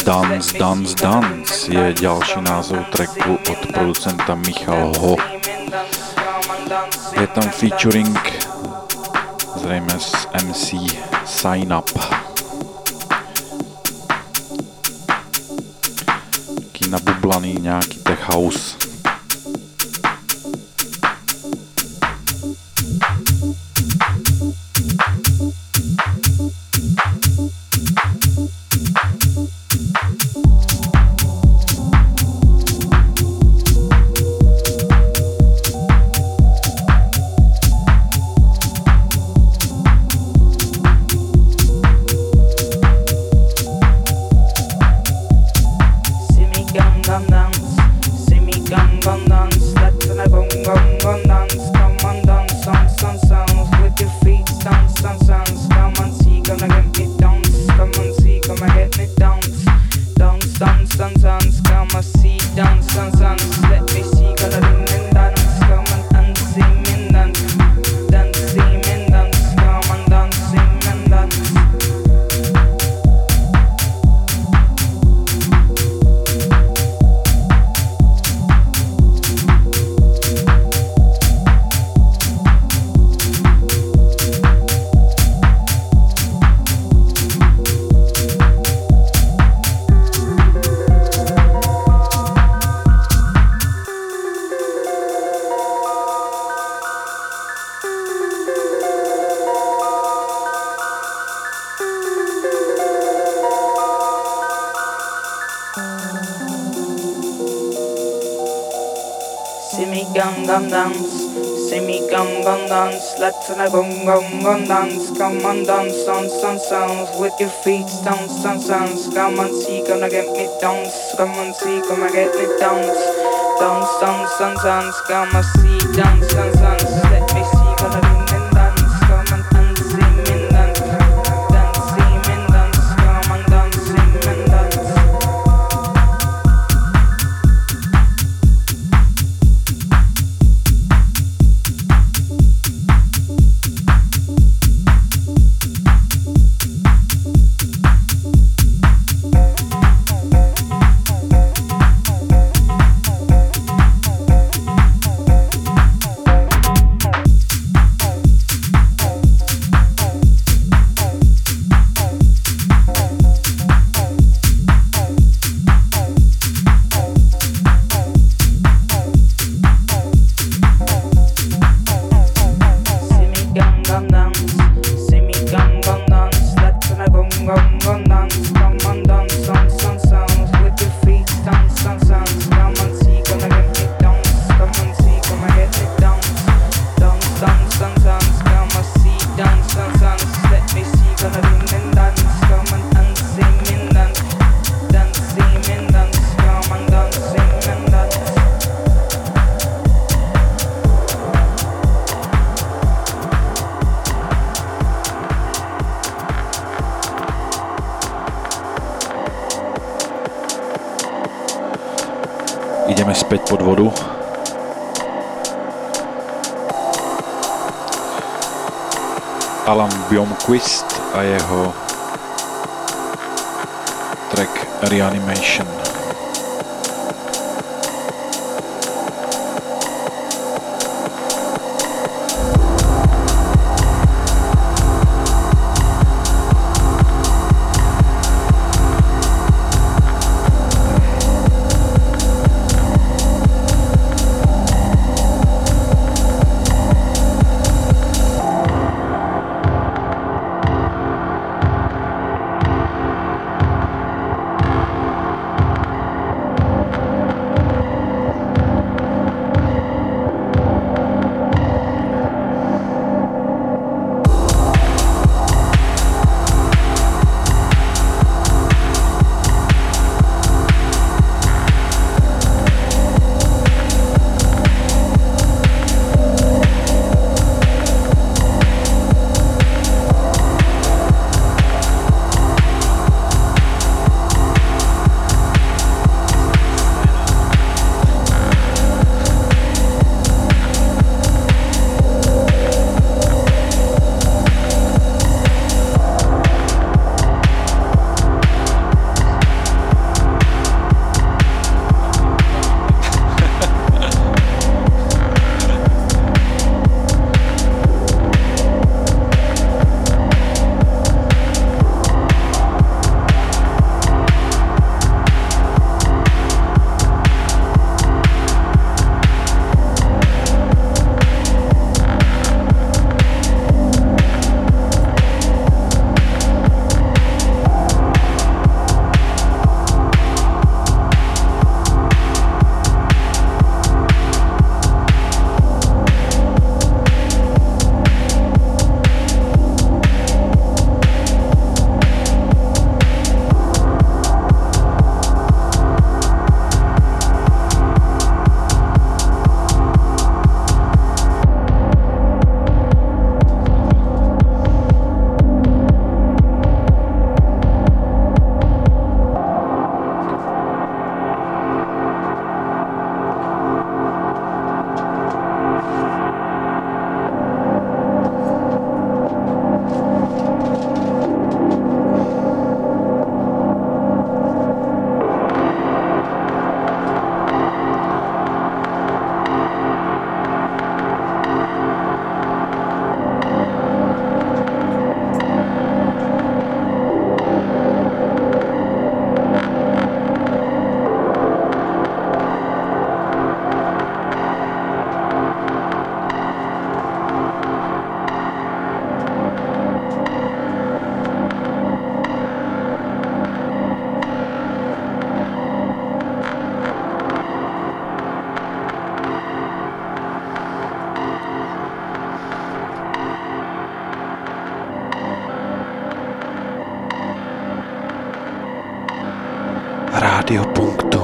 Dance, dance, dance. Je ďalší názov tracku od producenta Michal Ho. Je tam featuring zrejme z MC Sign Up. Taký nabublaný nejaký tech house. Come on, dance, dance, dance, dance with your feet, dance, dance, dance. Come on, see, gonna get me dance. Come on, see, gonna get me dance. Dance, dance, dance, dance. Come on, see, dance, dance, Blomqvist a jeho track Reanimation. Radio.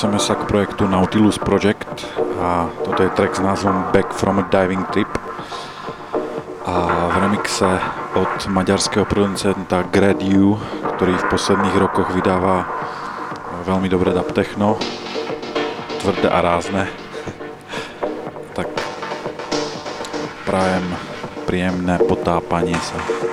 Vracame sa k projektu Nautilus Project a toto je track s názvom Back from a Diving Trip a v remixe od maďarského producenta Gradu, ktorý v posledných rokoch vydáva veľmi dobré dub techno, tvrdé a rázne. tak prajem príjemné potápanie sa.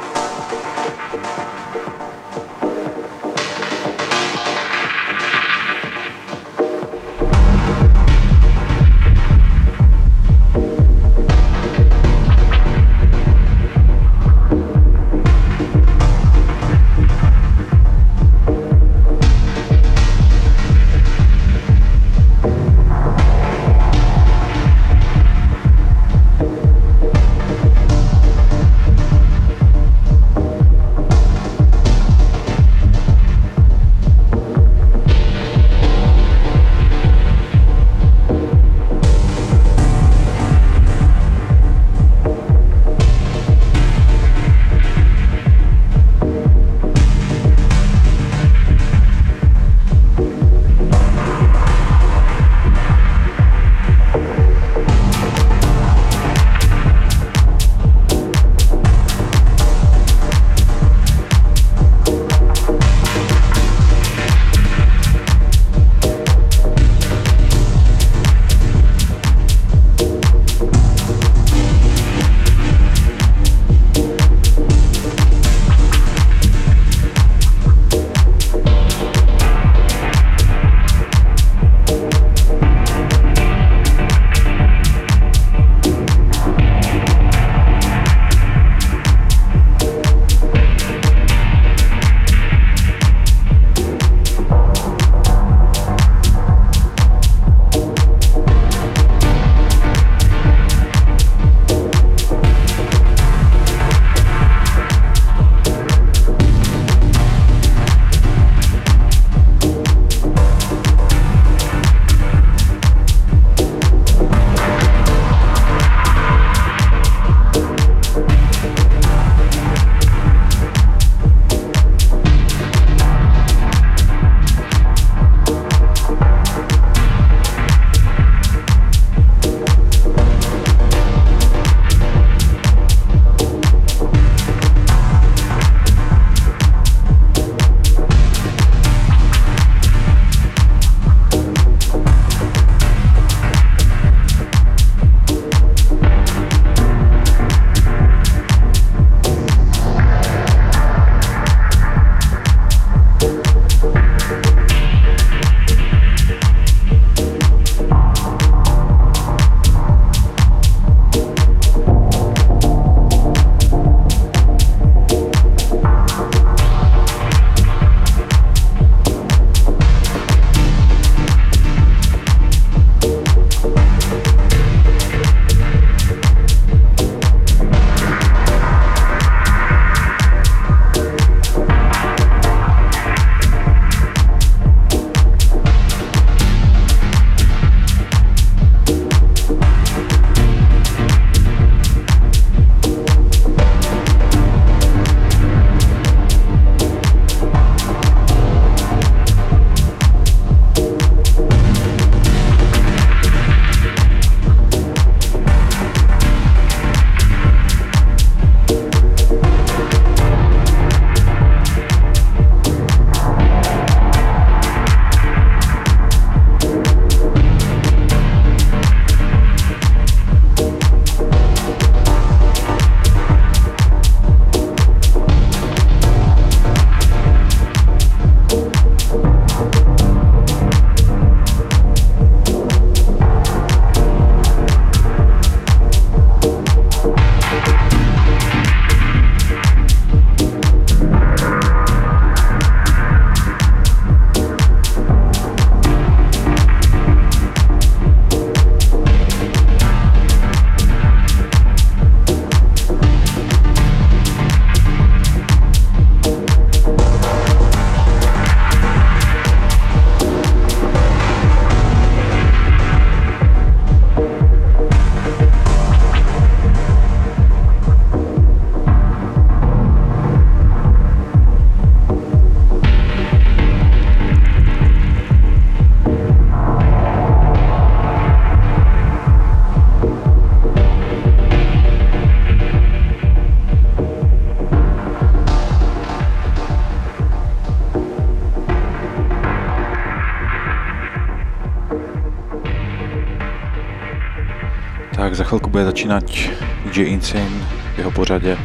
Chvilku bude začínať DJ Insane v jeho pořadě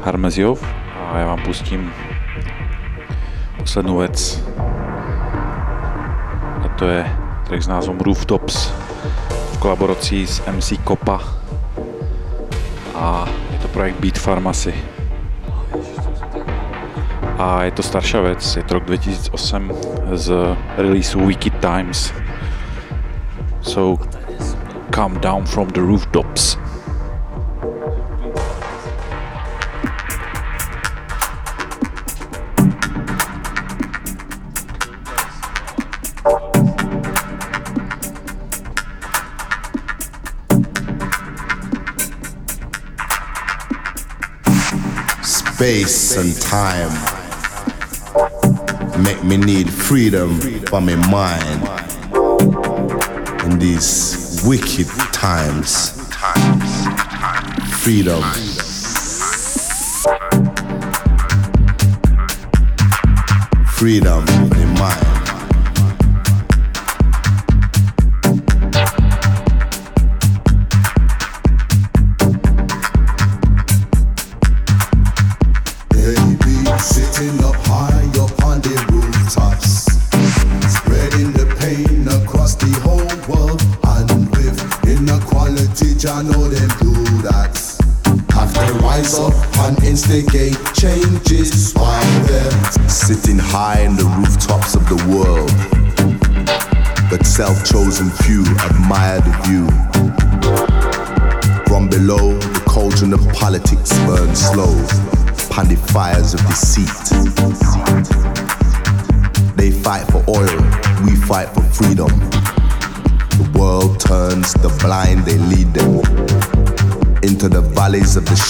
Harmeziov a já vám pustím poslednou věc. A to je track s názvom Rooftops v kolaboraci s MC Kopa. A je to projekt Beat Pharmacy. A je to staršia vec, je to rok 2008 z release Wicked Times. So come down from the rooftops. Space and time make me need freedom for my mind in these wicked times. Freedom. Freedom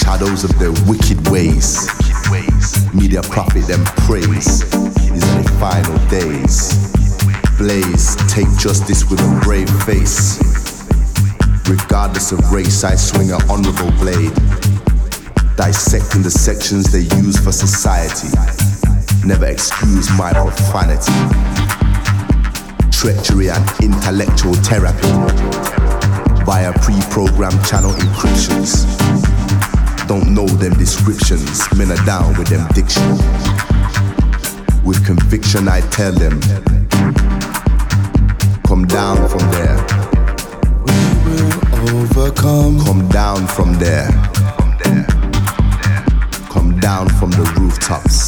shadows of their wicked ways. Media profit and praise. These are the final days. Blaze, take justice with a brave face. Regardless of race, I swing an honorable blade. Dissecting the sections they use for society. Never excuse my profanity. Treachery and intellectual therapy via pre-programmed channel encryptions. Don't know them descriptions, men are down with them diction. With conviction, I tell them, come down from there, We will overcome. come down from there, come down from the rooftops.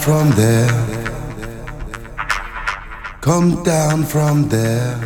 From there. Come down from there.